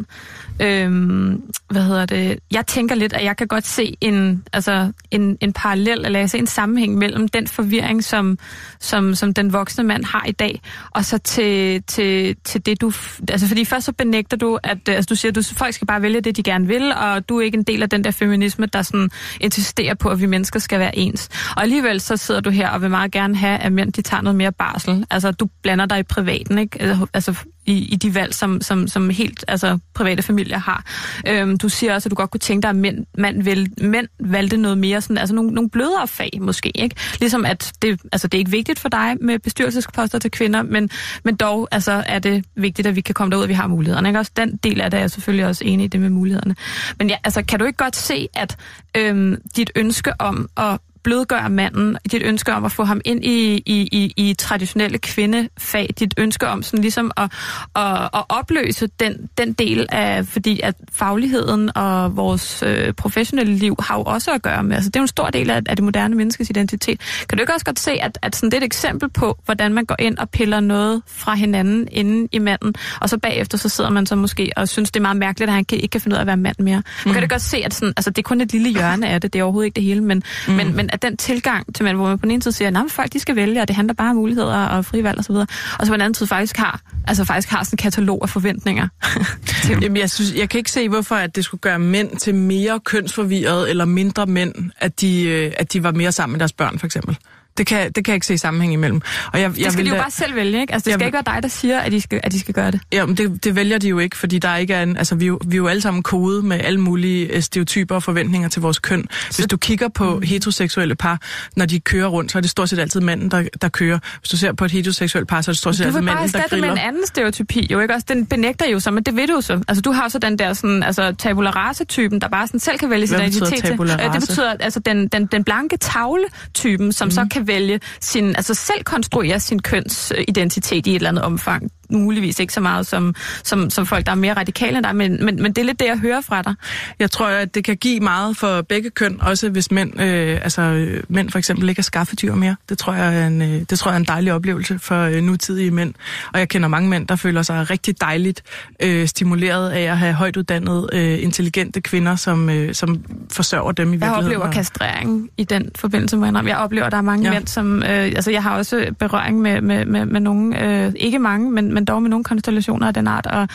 Speaker 4: Øhm, hvad hedder det? Jeg tænker lidt, at jeg kan godt se en, altså en, en parallel, eller jeg ser en sammenhæng mellem den forvirring, som, som, som den voksne mand har i dag, og så til, til, til det, du... Altså, fordi først så benægter du, at øh, altså, du siger, at folk skal bare vælge det, de gerne vil, og du er ikke en del af den der feminisme, der sådan insisterer på, at vi mennesker skal være ens. Og alligevel så sidder du her og vil meget gerne have, at mænd de tager noget mere barsel. Altså, du blander dig i privaten, ikke? Altså, Altså, i, i de valg, som, som, som helt altså, private familier har. Øhm, du siger også, at du godt kunne tænke dig, at mænd, mænd, vel, mænd valgte noget mere, sådan, altså nogle, nogle blødere fag måske, ikke? Ligesom at det, altså, det er ikke vigtigt for dig med bestyrelsesposter til kvinder, men, men dog altså, er det vigtigt, at vi kan komme derud, at vi har mulighederne. Ikke? Også den del af det er jeg selvfølgelig også enig i, det med mulighederne. Men ja, altså, kan du ikke godt se, at øhm, dit ønske om at blødgøre manden, dit ønske om at få ham ind i, i, i, i traditionelle kvindefag, dit ønske om sådan ligesom at, at, at opløse den, den del af, fordi at fagligheden og vores øh, professionelle liv har jo også at gøre med, altså det er jo en stor del af, af det moderne menneskes identitet. Kan du ikke også godt se, at, at sådan det er et eksempel på, hvordan man går ind og piller noget fra hinanden inden i manden, og så bagefter så sidder man så måske og synes, det er meget mærkeligt, at han ikke kan finde ud af at være mand mere. Man mm. kan du godt se, at sådan, altså, det er kun et lille hjørne af det, det er overhovedet ikke det hele, men, mm. men, men at den tilgang til man, hvor man på den ene side siger, at folk de skal vælge, og det handler bare om muligheder og frivalg osv., og, og så på den anden side faktisk har, altså faktisk har sådan en katalog af forventninger.
Speaker 5: Jamen, jeg, synes, jeg kan ikke se, hvorfor at det skulle gøre mænd til mere kønsforvirret eller mindre mænd, at de, øh, at de var mere sammen med deres børn, for eksempel. Det kan, det kan jeg ikke se sammenhæng imellem.
Speaker 4: Og jeg, det jeg skal vil de jo bare selv vælge, ikke? Altså, det skal jeg, ikke være dig, der siger, at de skal, at de skal gøre det.
Speaker 5: Ja, men det, det vælger de jo ikke, fordi der ikke er en... Altså, vi, vi er jo alle sammen kodet med alle mulige øh, stereotyper og forventninger til vores køn. Så... Hvis du kigger på mm. heteroseksuelle par, når de kører rundt, så er det stort set altid manden, der, der kører. Hvis du ser på et heteroseksuelt par, så er det stort set altid manden, der griller. Du vil
Speaker 4: bare med en anden stereotypi, jo ikke? Også, den benægter jo så, men det ved du så. Altså, du har så den der sådan, altså, tabula rase-typen, der bare sådan selv kan vælge sin identitet.
Speaker 5: Øh,
Speaker 4: det betyder altså den, den, den blanke tavle-typen, som mm. så kan vælge sin altså selv konstruere sin kønsidentitet i et eller andet omfang muligvis ikke så meget som, som, som folk, der er mere radikale end dig, men, men, men det er lidt det, jeg hører fra dig.
Speaker 5: Jeg tror, at det kan give meget for begge køn, også hvis mænd, øh, altså, mænd for eksempel ikke er skaffedyr mere. Det tror jeg er en, øh, det tror jeg er en dejlig oplevelse for øh, nutidige mænd. Og jeg kender mange mænd, der føler sig rigtig dejligt øh, stimuleret af at have højt uddannede, øh, intelligente kvinder, som, øh, som forsørger dem i virkeligheden.
Speaker 4: Jeg oplever kastrering i den forbindelse med Jeg oplever, at der er mange ja. mænd, som... Øh, altså, jeg har også berøring med, med, med, med nogle, øh, ikke mange, men men dog med nogle konstellationer af den art. Og,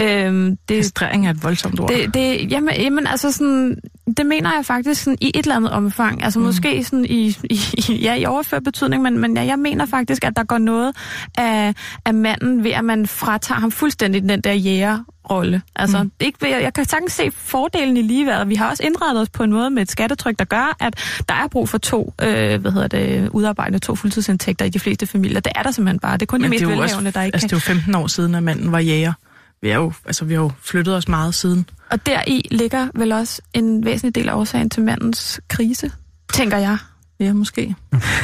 Speaker 5: øhm, det, Kastrering er et voldsomt ord.
Speaker 4: Det, det, jamen, jamen, altså sådan, det mener jeg faktisk sådan, i et eller andet omfang. Altså mm. måske sådan i, i, ja, i overført betydning, men, men ja, jeg mener faktisk, at der går noget af, af manden ved, at man fratager ham fuldstændig den der jæger rolle. Altså, mm. ikke, jeg, jeg kan sagtens se fordelen i ligeværet. Vi har også indrettet os på en måde med et skattetryk, der gør, at der er brug for to, øh, hvad hedder det, udarbejdende to fuldtidsindtægter i de fleste familier. Det er der simpelthen bare. Det er kun Men de mest velhavende, der ikke
Speaker 5: altså, kan. det er jo 15 år siden, at manden var jæger. Vi, er jo, altså, vi har jo flyttet os meget siden.
Speaker 4: Og deri ligger vel også en væsentlig del af årsagen til mandens krise, tænker jeg.
Speaker 5: Ja, måske.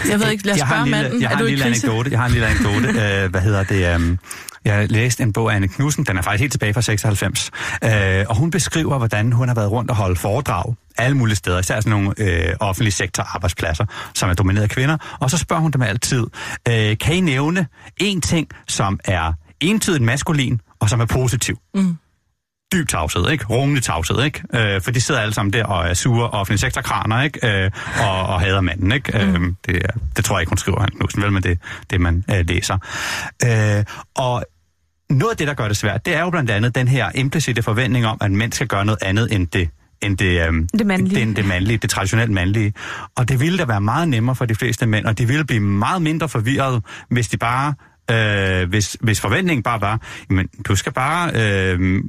Speaker 5: Jeg ved ikke, lad os spørge manden.
Speaker 6: Jeg har, en lille anekdote. Jeg har en lille anekdote. uh, hvad hedder det? Um, jeg læste en bog af Anne Knudsen, den er faktisk helt tilbage fra 96, øh, og hun beskriver, hvordan hun har været rundt og holde foredrag alle mulige steder, især sådan nogle øh, offentlige sektor arbejdspladser, som er domineret af kvinder, og så spørger hun dem altid, øh, kan I nævne en ting, som er entydigt maskulin, og som er positiv? Mm dyb tavshed, ikke? Rungende tavshed, ikke? Øh, for de sidder alle sammen der og er sure offentlige sektorkraner, ikke? Øh, og, og hader manden, ikke? Øh, mm. Øh, det, det tror jeg ikke, hun skriver Knudsen, vel, men det det, man øh, læser. Øh, og noget af det, der gør det svært, det er jo blandt andet den her implicite forventning om, at mænd skal gøre noget andet end det end det, øhm,
Speaker 4: det, mandlige.
Speaker 6: Det, det mandlige, det traditionelt mandlige. Og det ville da være meget nemmere for de fleste mænd, og de ville blive meget mindre forvirret, hvis de bare øh, hvis, hvis forventningen bare var, men du skal bare øh,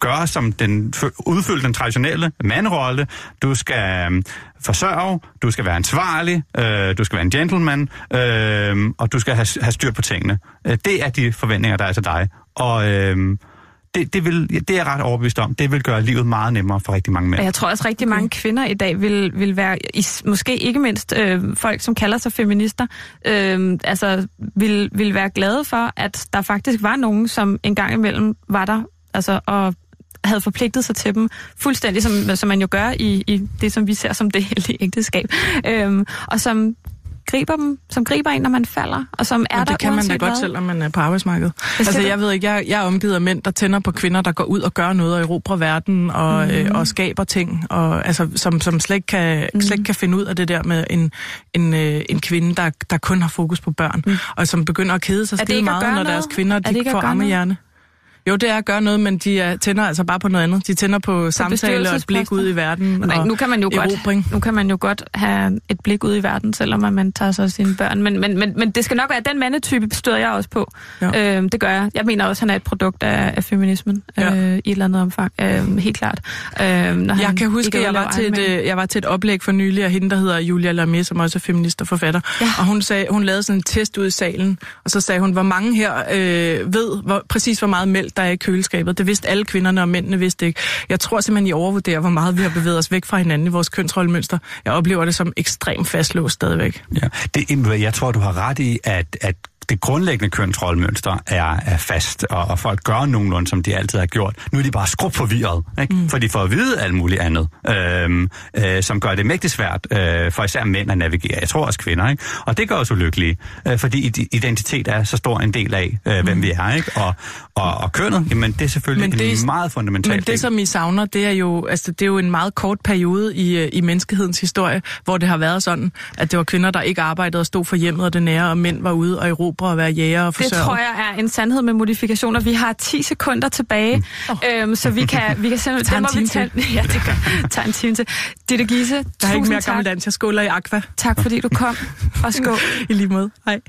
Speaker 6: gøre som den, udfylde den traditionelle mandrolle, du skal øh, forsørge, du skal være ansvarlig, øh, du skal være en gentleman, øh, og du skal have, have styr på tingene. Øh, det er de forventninger, der er til dig. Og øh, det, det, vil, det er jeg ret overbevist om. Det vil gøre livet meget nemmere for rigtig mange mænd.
Speaker 4: Jeg tror også rigtig mange kvinder i dag vil, vil være, måske ikke mindst øh, folk, som kalder sig feminister, øh, altså vil, vil være glade for, at der faktisk var nogen, som en gang imellem var der, altså og havde forpligtet sig til dem, fuldstændig som, som man jo gør i, i det, som vi ser som det heldige ægteskab, øhm, og som griber dem, som griber en, når man falder, og som er og
Speaker 5: det
Speaker 4: der
Speaker 5: kan man da godt, selvom man er på arbejdsmarkedet. Altså, jeg ved ikke, jeg, jeg er omgivet af mænd, der tænder på kvinder, der går ud og gør noget og erobrer verden og, mm. øh, og skaber ting, og, altså, som, som slet, ikke kan, mm. slet ikke kan finde ud af det der med en, en, øh, en kvinde, der, der kun har fokus på børn, mm. og som begynder at kede sig stille meget, når deres kvinder de får ammehjerne. Jo, det er at gøre noget, men de er, tænder altså bare på noget andet. De tænder på samtale og et blik ud i verden.
Speaker 4: Men
Speaker 5: og
Speaker 4: nu kan man jo
Speaker 5: erobring.
Speaker 4: godt, nu kan man jo godt have et blik ud i verden, selvom man tager sig af sine børn. Men, men, men, men det skal nok være den mandetype, støder jeg også på.
Speaker 5: Ja.
Speaker 4: Øhm, det gør jeg. Jeg mener også, at han er et produkt af, af feminismen
Speaker 5: Ja.
Speaker 4: øh, i et eller andet omfang. Øh, helt klart. Øh, når
Speaker 5: Jeg kan huske, at jeg var, til et, øh, jeg var til et oplæg for nylig af hende, der hedder Julia Lamé, som også er feminist og forfatter.
Speaker 4: Ja.
Speaker 5: Og hun, sagde, hun lavede sådan en test ud i salen, og så sagde hun, hvor mange her øh, ved hvor, præcis, hvor meget mælk der er i køleskabet. Det vidste alle kvinderne, og mændene vidste ikke. Jeg tror simpelthen, I overvurderer, hvor meget vi har bevæget os væk fra hinanden i vores kønsrollemønster. Jeg oplever det som ekstremt fastlåst stadigvæk.
Speaker 6: Ja. Det, jeg tror, du har ret i, at, at det grundlæggende kønsrollemønster er, er fast, og, og folk gør nogenlunde, som de altid har gjort. Nu er de bare skrubt forvirret, ikke? Mm. for de får at vide alt muligt andet, øhm, øh, som gør det mægtig svært øh, for især mænd at navigere. Jeg tror også kvinder, ikke? og det gør os ulykkelige, øh, fordi id- identitet er så stor en del af, øh, hvem
Speaker 5: Mm.
Speaker 6: vi er. Ikke? Og, og, og kønnet, jamen, det er selvfølgelig
Speaker 5: Men det
Speaker 6: en meget fundamental
Speaker 5: Men
Speaker 6: del.
Speaker 5: det, som I savner, det er jo, altså, det er jo en meget kort periode i, øh, i menneskehedens historie, hvor det har været sådan, at det var kvinder, der ikke arbejdede og stod for hjemmet og det nære, og mænd var ude og erobre og være jæger og
Speaker 4: Det
Speaker 5: forsørge.
Speaker 4: tror jeg er en sandhed med modifikationer. Vi har 10 sekunder tilbage, mm. øhm, så vi kan, vi kan simpelthen... Den må vi tage, Ja, det gør. Tag en time til. Ditte Gise,
Speaker 5: Der er ikke mere
Speaker 4: tak.
Speaker 5: gammeldansk. Jeg skåler i aqua.
Speaker 4: Tak fordi du kom, og skål.
Speaker 5: I lige måde. Hej.